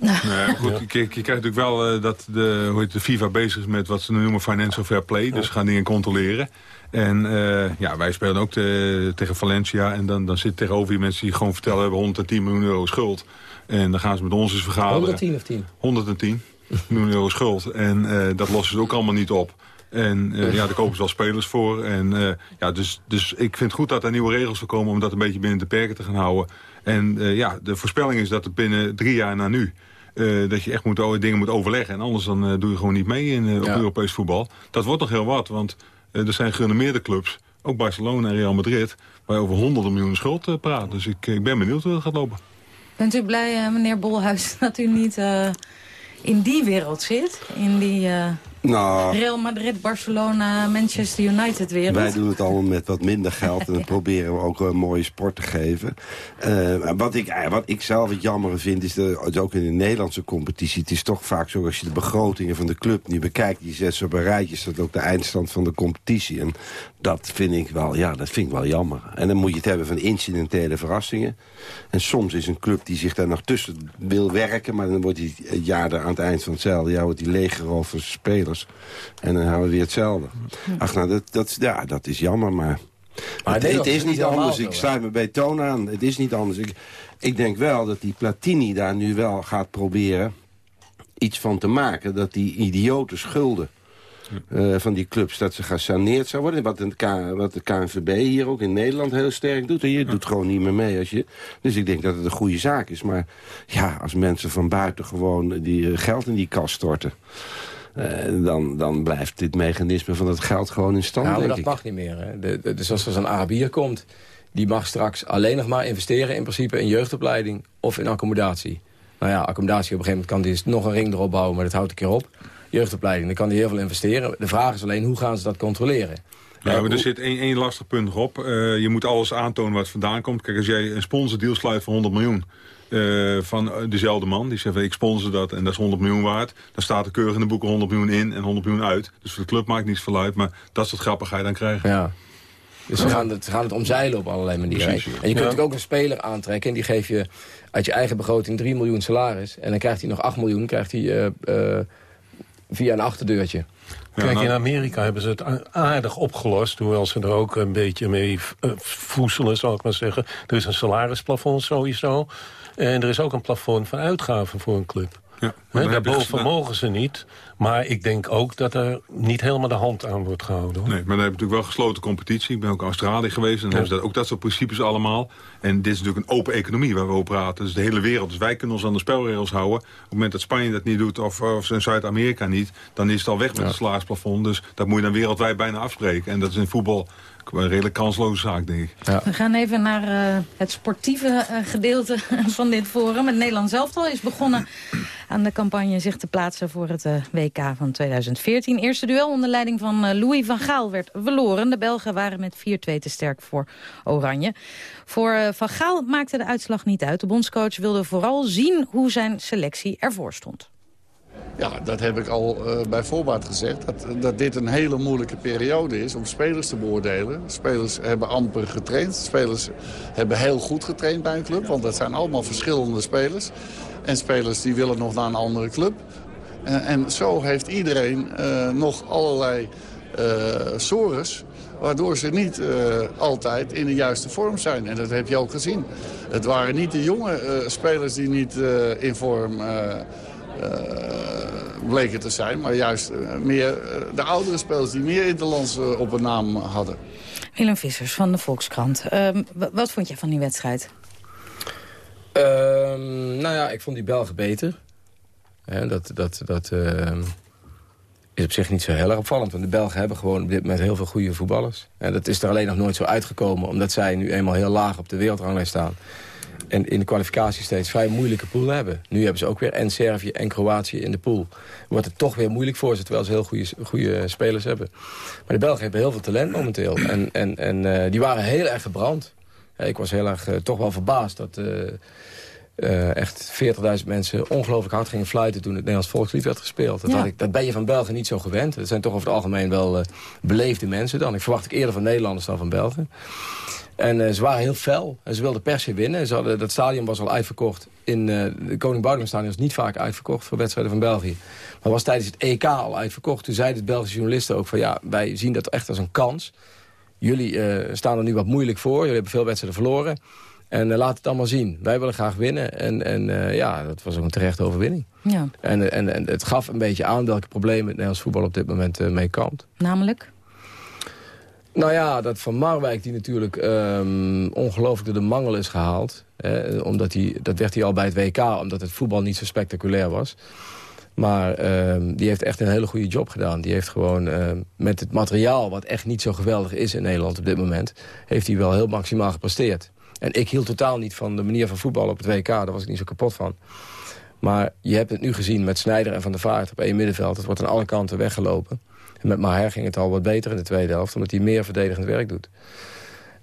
Nee, goed, je, je, krijgt natuurlijk wel uh, dat de, hoe heet de FIFA bezig is met wat ze noemen financial fair play. Dus gaan dingen controleren. En uh, ja, wij spelen ook te, tegen Valencia. En dan, dan zit tegenover die mensen die gewoon vertellen... we hebben 110 miljoen euro schuld. En dan gaan ze met ons eens vergaderen. 110 of 10? 110 miljoen euro schuld. En uh, dat lossen ze ook allemaal niet op. En uh, ja, daar kopen ze wel spelers voor. En, uh, ja, dus, dus ik vind het goed dat er nieuwe regels voor komen... om dat een beetje binnen de perken te gaan houden. En ja, de voorspelling is dat het binnen drie jaar na nu... dat je echt moet, dingen moet overleggen. En anders dan doe je gewoon niet mee in, op Europees voetbal. Dat wordt nog heel wat, want er zijn gerenommeerde clubs... ook Barcelona en Real Madrid... waar je over honderden miljoenen schuld praat. Dus ik, ik ben benieuwd hoe dat gaat lopen. Bent u blij, uh, meneer Bolhuis, dat u niet uh, in die wereld zit? In die uh, nou, Real Madrid, Barcelona, Manchester United wereld? Wij doen het allemaal met wat minder geld. en dan proberen we ook een mooie sport te geven. wat, ik, wat ik zelf het jammer vind, is dat ook in de Nederlandse competitie... het is toch vaak zo, als je de begrotingen van de club niet bekijkt... die zet ze op een rijtje, is dat ook de eindstand van de competitie. En dat vind ik wel, ja, dat vind ik wel jammer. En dan moet je het hebben van incidentele verrassingen. En soms is een club die zich daar nog tussen wil werken... maar dan wordt die het jaar aan het eind van hetzelfde jaar... wordt die leger over spelers. En dan hebben we weer hetzelfde. Ach, nou, dat, dat, ja, dat is jammer, maar... maar het, is niet anders. ik sluit me bij Toon aan. Het is niet anders. Ik, ik denk wel dat die Platini daar nu wel gaat proberen iets van te maken. Dat die idiote schulden uh, van die clubs... dat ze gesaneerd zou worden. Wat, K, wat de KNVB hier ook in Nederland heel sterk doet. En je doet gewoon niet meer mee. Als je, dus ik denk dat het een goede zaak is. Maar ja, als mensen van buiten gewoon die uh, geld in die kast storten... Uh, dan, dan blijft dit mechanisme van het geld gewoon in stand, Ja, maar dat mag niet meer. Hè. De, de, dus als er zo'n Arabier komt... die mag straks alleen nog maar investeren in principe in jeugdopleiding of in accommodatie. Nou ja, accommodatie op een gegeven moment kan die nog een ring erop bouwen... maar dat houdt een keer op jeugdopleiding. Dan kan hij heel veel investeren. De vraag is alleen, hoe gaan ze dat controleren? Ja, maar er zit één, één lastig punt op. Uh, je moet alles aantonen wat vandaan komt. Kijk, als jij een sponsordeal sluit van 100 miljoen... Uh, van dezelfde man, die zegt ik sponsor dat en dat is 100 miljoen waard. Dan staat er keurig in de boeken 100 miljoen in en 100 miljoen uit. Dus voor de club maakt niets veel uit, maar dat soort grappen ga je dan krijgen. Ja. Dus ze gaan, het, ze gaan het omzeilen op allerlei manieren. Precies, En je kunt ja. ook een speler aantrekken en die geef je uit je eigen begroting 3 miljoen salaris. En dan krijgt hij nog 8 miljoen, krijgt hij... Uh, via een achterdeurtje. Kijk, nou- in Amerika hebben ze het aardig opgelost... hoewel ze er ook een beetje mee voezelen, zal ik maar zeggen. Er is een salarisplafond sowieso. En er is ook een plafond van uitgaven voor een club. Ja, daarboven mogen ze niet. Maar ik denk ook dat er niet helemaal de hand aan wordt gehouden. Hoor. Nee, maar dan heb je natuurlijk wel gesloten competitie. Ik ben ook in Australië geweest en dan hebben ze dat, ook dat soort principes allemaal. En dit is natuurlijk een open economie waar we over praten. Dus de hele wereld. Dus wij kunnen ons aan de spelregels houden. Op het moment dat Spanje dat niet doet of, of Zuid-Amerika niet... dan is het al weg met ja. het salarisplafond. Dus dat moet je dan wereldwijd bijna afspreken. En dat is in voetbal een redelijk kansloze zaak, denk ik. Ja. We gaan even naar uh, het sportieve uh, gedeelte van dit forum. Het Nederlands elftal is begonnen aan de campagne zich te plaatsen voor het uh, WK van 2014. Eerste duel onder leiding van Louis van Gaal werd verloren. De Belgen waren met 4-2 te sterk voor Oranje. Voor Van Gaal maakte de uitslag niet uit. De bondscoach wilde vooral zien hoe zijn selectie ervoor stond. Ja, dat heb ik al uh, bij voorbaat gezegd. Dat, dat dit een hele moeilijke periode is om spelers te beoordelen. Spelers hebben amper getraind. Spelers hebben heel goed getraind bij een club. Want dat zijn allemaal verschillende spelers. En spelers die willen nog naar een andere club. En, en zo heeft iedereen uh, nog allerlei uh, waardoor ze niet altijd in de juiste vorm zijn. En dat heb je ook gezien. Het waren niet de jonge spelers die niet in vorm bleken te zijn. Maar juist meer de oudere spelers die meer interlands op een naam hadden. Willem Vissers van de Volkskrant. Ehm, wat vond je van die wedstrijd? Um, nou ja, ik vond die Belgen beter. He, dat... dat, dat uh is op zich niet zo heel erg opvallend. Want de Belgen hebben gewoon op dit moment heel veel goede voetballers. En dat is er alleen nog nooit zo uitgekomen... omdat zij nu eenmaal heel laag op de wereldranglijst staan. En in de kwalificatie steeds vrij moeilijke pool hebben. Nu hebben ze ook weer en Servië en Kroatië in de pool. Wordt het toch weer moeilijk voor ze, terwijl ze heel goede, goede spelers hebben. Maar de Belgen hebben heel veel talent momenteel. En, en, en uh, die waren heel erg verbrand. Ja, ik was heel erg uh, toch wel verbaasd dat... Uh, uh, echt 40.000 mensen ongelooflijk hard gingen fluiten toen het Nederlands volkslied werd gespeeld. Dat, Ja. had ik, dat ben je van Belgen niet zo gewend. Dat zijn toch over het algemeen wel uh, beleefde mensen dan. Ik verwacht ik eerder van Nederlanders dan van Belgen. En uh, ze waren heel fel. En ze wilden per se winnen. Ze hadden, dat stadion was al uitverkocht. In uh, de Koning Boudewijn stadion is niet vaak uitverkocht voor wedstrijden van België. Maar was tijdens het EK al uitverkocht. Toen zeiden de Belgische journalisten ook van ja, wij zien dat echt als een kans. Jullie uh, staan er nu wat moeilijk voor. Jullie hebben veel wedstrijden verloren. En laat het allemaal zien. Wij willen graag winnen. En, en ja, dat was ook een terechte overwinning. Ja. En, en, en het gaf een beetje aan welke problemen het Nederlands voetbal op dit moment mee kampt. Namelijk? Nou ja, dat Van Marwijk die natuurlijk um, ongelooflijk door de mangel is gehaald. Hè, omdat hij, dat werd hij al bij het WK, omdat het voetbal niet zo spectaculair was. Maar um, die heeft echt een hele goede job gedaan. Die heeft gewoon uh, met het materiaal, wat echt niet zo geweldig is in Nederland op dit moment... heeft hij wel heel maximaal gepresteerd. En ik hield totaal niet van de manier van voetbal op het WK. Daar was ik niet zo kapot van. Maar je hebt het nu gezien met Snijder en Van der Vaart op één middenveld. Het wordt aan alle kanten weggelopen. En met Maher ging het al wat beter in de tweede helft... omdat hij meer verdedigend werk doet.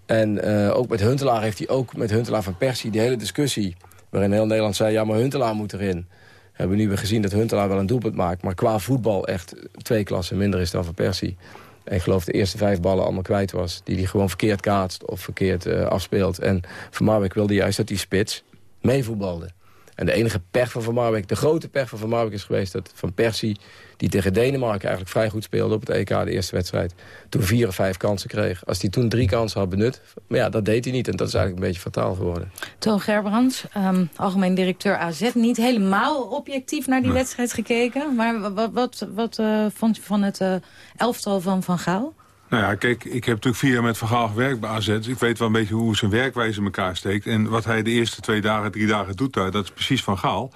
En uh, ook met Huntelaar heeft hij ook met Huntelaar van Persie... die hele discussie waarin heel Nederland zei... ja, maar Huntelaar moet erin. Hebben we nu weer gezien dat Huntelaar wel een doelpunt maakt... maar qua voetbal echt twee klassen minder is dan van Persie. En ik geloof de eerste vijf ballen allemaal kwijt was. Die hij gewoon verkeerd kaatst of verkeerd uh, afspeelt. En Van Marwijk wilde juist dat die spits meevoetbalde. En de enige pech van Van Marwijk, de grote pech van Van Marwijk is geweest... dat Van Persie, die tegen Denemarken eigenlijk vrij goed speelde... op het EK, de eerste wedstrijd, toen vier of vijf kansen kreeg. Als hij toen drie kansen had benut, maar ja, dat deed hij niet. En dat is eigenlijk een beetje fataal geworden. Toon Gerbrands, um, algemeen directeur AZ... niet helemaal objectief naar die Nee. wedstrijd gekeken. Maar wat, wat, wat uh, vond je van het uh, elftal van Van Gaal? Nou ja, kijk, ik heb natuurlijk vier jaar met Van Gaal gewerkt bij AZ. Dus ik weet wel een beetje hoe zijn werkwijze in elkaar steekt. En wat hij de eerste twee dagen, drie dagen doet daar, dat is precies Van Gaal.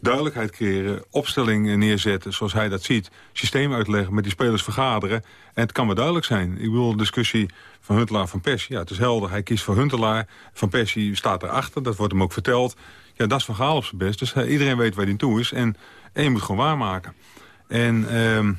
Duidelijkheid creëren, opstelling neerzetten zoals hij dat ziet. Systeem uitleggen, met die spelers vergaderen. En het kan maar duidelijk zijn. Ik bedoel, de discussie van Huntelaar van Persie. Ja, het is helder, hij kiest voor Huntelaar. Van Persie staat erachter, dat wordt hem ook verteld. Ja, dat is Van Gaal op zijn best. Dus uh, iedereen weet waar hij toe is. En, en je moet gewoon waarmaken. En... Um,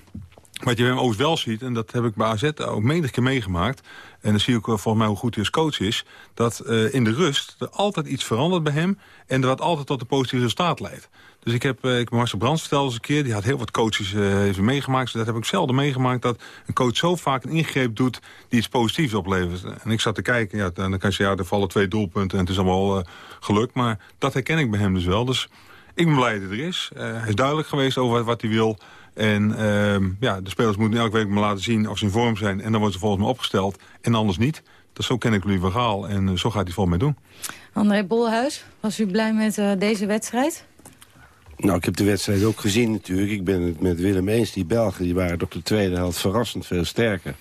wat je bij hem ook wel ziet, en dat heb ik bij AZ ook menig keer meegemaakt... en dan zie ik volgens mij hoe goed hij als coach is... dat uh, in de rust er altijd iets verandert bij hem... en dat altijd tot een positief resultaat leidt. Dus ik heb, uh, ik Marcel Brands verteld eens een keer... die had heel wat coaches uh, meegemaakt. Dus dat heb ik zelden meegemaakt dat een coach zo vaak een ingreep doet... die iets positiefs oplevert. En ik zat te kijken, ja, dan kan je zeggen... ja, er vallen twee doelpunten en het is allemaal gelukt. Maar dat herken ik bij hem dus wel. Dus ik ben blij dat hij er is. hij is duidelijk geweest over wat hij wil... En uh, ja, de spelers moeten elke week maar laten zien of ze in vorm zijn. En dan worden ze volgens mij opgesteld. En anders niet. Dat zo ken ik Louis van Gaal. En uh, zo gaat hij volgens mij doen. André Bolhuis, was u blij met uh, deze wedstrijd? Nou, ik heb de wedstrijd ook gezien natuurlijk. Ik ben het met Willem eens. Die Belgen die waren op de tweede helft verrassend veel sterker.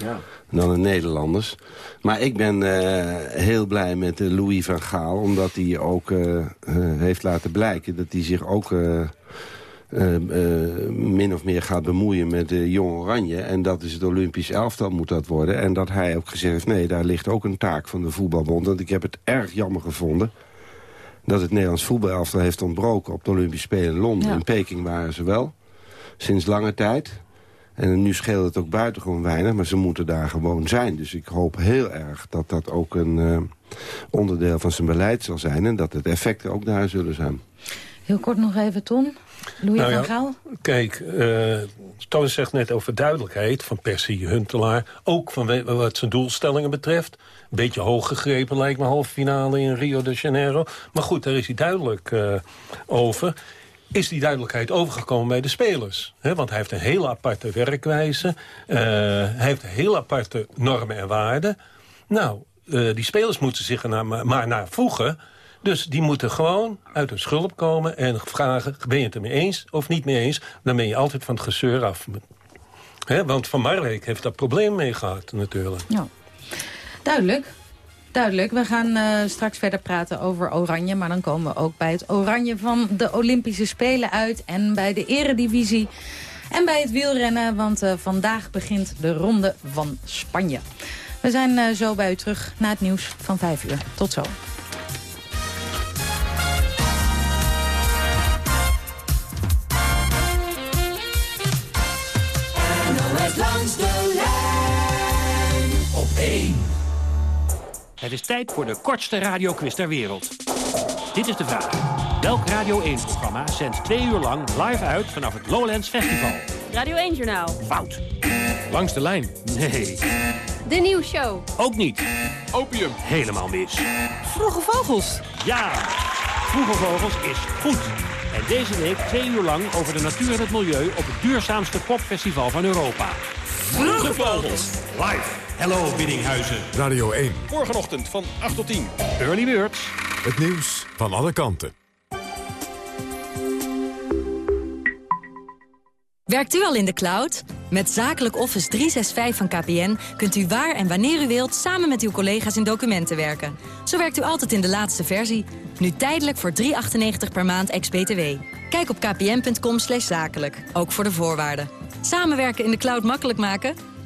Ja. Dan de Nederlanders. Maar ik ben uh, heel blij met uh, Louis van Gaal. Omdat hij ook uh, heeft laten blijken dat hij zich ook... Uh, uh, min of meer gaat bemoeien met uh, Jong Oranje. En dat is het Olympisch elftal moet dat worden. En dat hij ook gezegd heeft, nee, daar ligt ook een taak van de voetbalbond. Want ik heb het erg jammer gevonden dat het Nederlands voetbalelftal heeft ontbroken op de Olympische Spelen in Londen. Ja. In Peking waren ze wel, sinds lange tijd. En nu scheelt het ook buitengewoon weinig, maar ze moeten daar gewoon zijn. Dus ik hoop heel erg dat dat ook een onderdeel van zijn beleid zal zijn... en dat het effecten ook daar zullen zijn. Heel kort nog even, Ton. Louis nou van Gaal? Kijk, uh, Toon zegt net over duidelijkheid van Persie Huntelaar. Ook van wat zijn doelstellingen betreft. Een beetje hoog gegrepen lijkt me halve finale in Rio de Janeiro. Maar goed, daar is hij duidelijk uh, over. Is die duidelijkheid overgekomen bij de spelers? Want hij heeft een hele aparte werkwijze. Uh, hij heeft heel aparte normen en waarden. Nou, die spelers moeten zich er maar naar voegen... Dus die moeten gewoon uit hun schulp komen en vragen... ben je het er mee eens of niet mee eens? Dan ben je altijd van het gezeur af. Want Van Marwijk heeft daar probleem mee gehad natuurlijk. Ja. Duidelijk. Duidelijk. We gaan uh, straks verder praten over Oranje. Maar dan komen we ook bij het Oranje van de Olympische Spelen uit. En bij de eredivisie. En bij het wielrennen. Want uh, vandaag begint de Ronde van Spanje. We zijn uh, zo bij u terug na het nieuws van 5 uur. Tot zo. Het is tijd voor de kortste radioquiz ter wereld. Dit is de vraag. Welk Radio 1-programma zendt twee uur lang live uit vanaf het Lowlands Festival? Radio 1 Journaal. Fout. Langs de lijn? Nee. De Nieuw Show. Ook niet. Opium. Helemaal mis. Vroege Vogels. Ja. Vroege Vogels is goed. En deze week twee uur lang over de natuur en het milieu... op het duurzaamste popfestival van Europa. Vroege Vogels. Live. Hello, Biddinghuizen. Radio 1. Morgenochtend van 8 tot 10. Early Birds. Het nieuws van alle kanten. Werkt u al in de cloud? Met Zakelijk Office 365 van KPN kunt u waar en wanneer u wilt... samen met uw collega's in documenten werken. Zo werkt u altijd in de laatste versie. Nu tijdelijk voor 3,98 per maand ex-BTW. Kijk op kpn.com zakelijk, ook voor de voorwaarden. Samenwerken in de cloud makkelijk maken?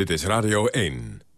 Dit is Radio 1.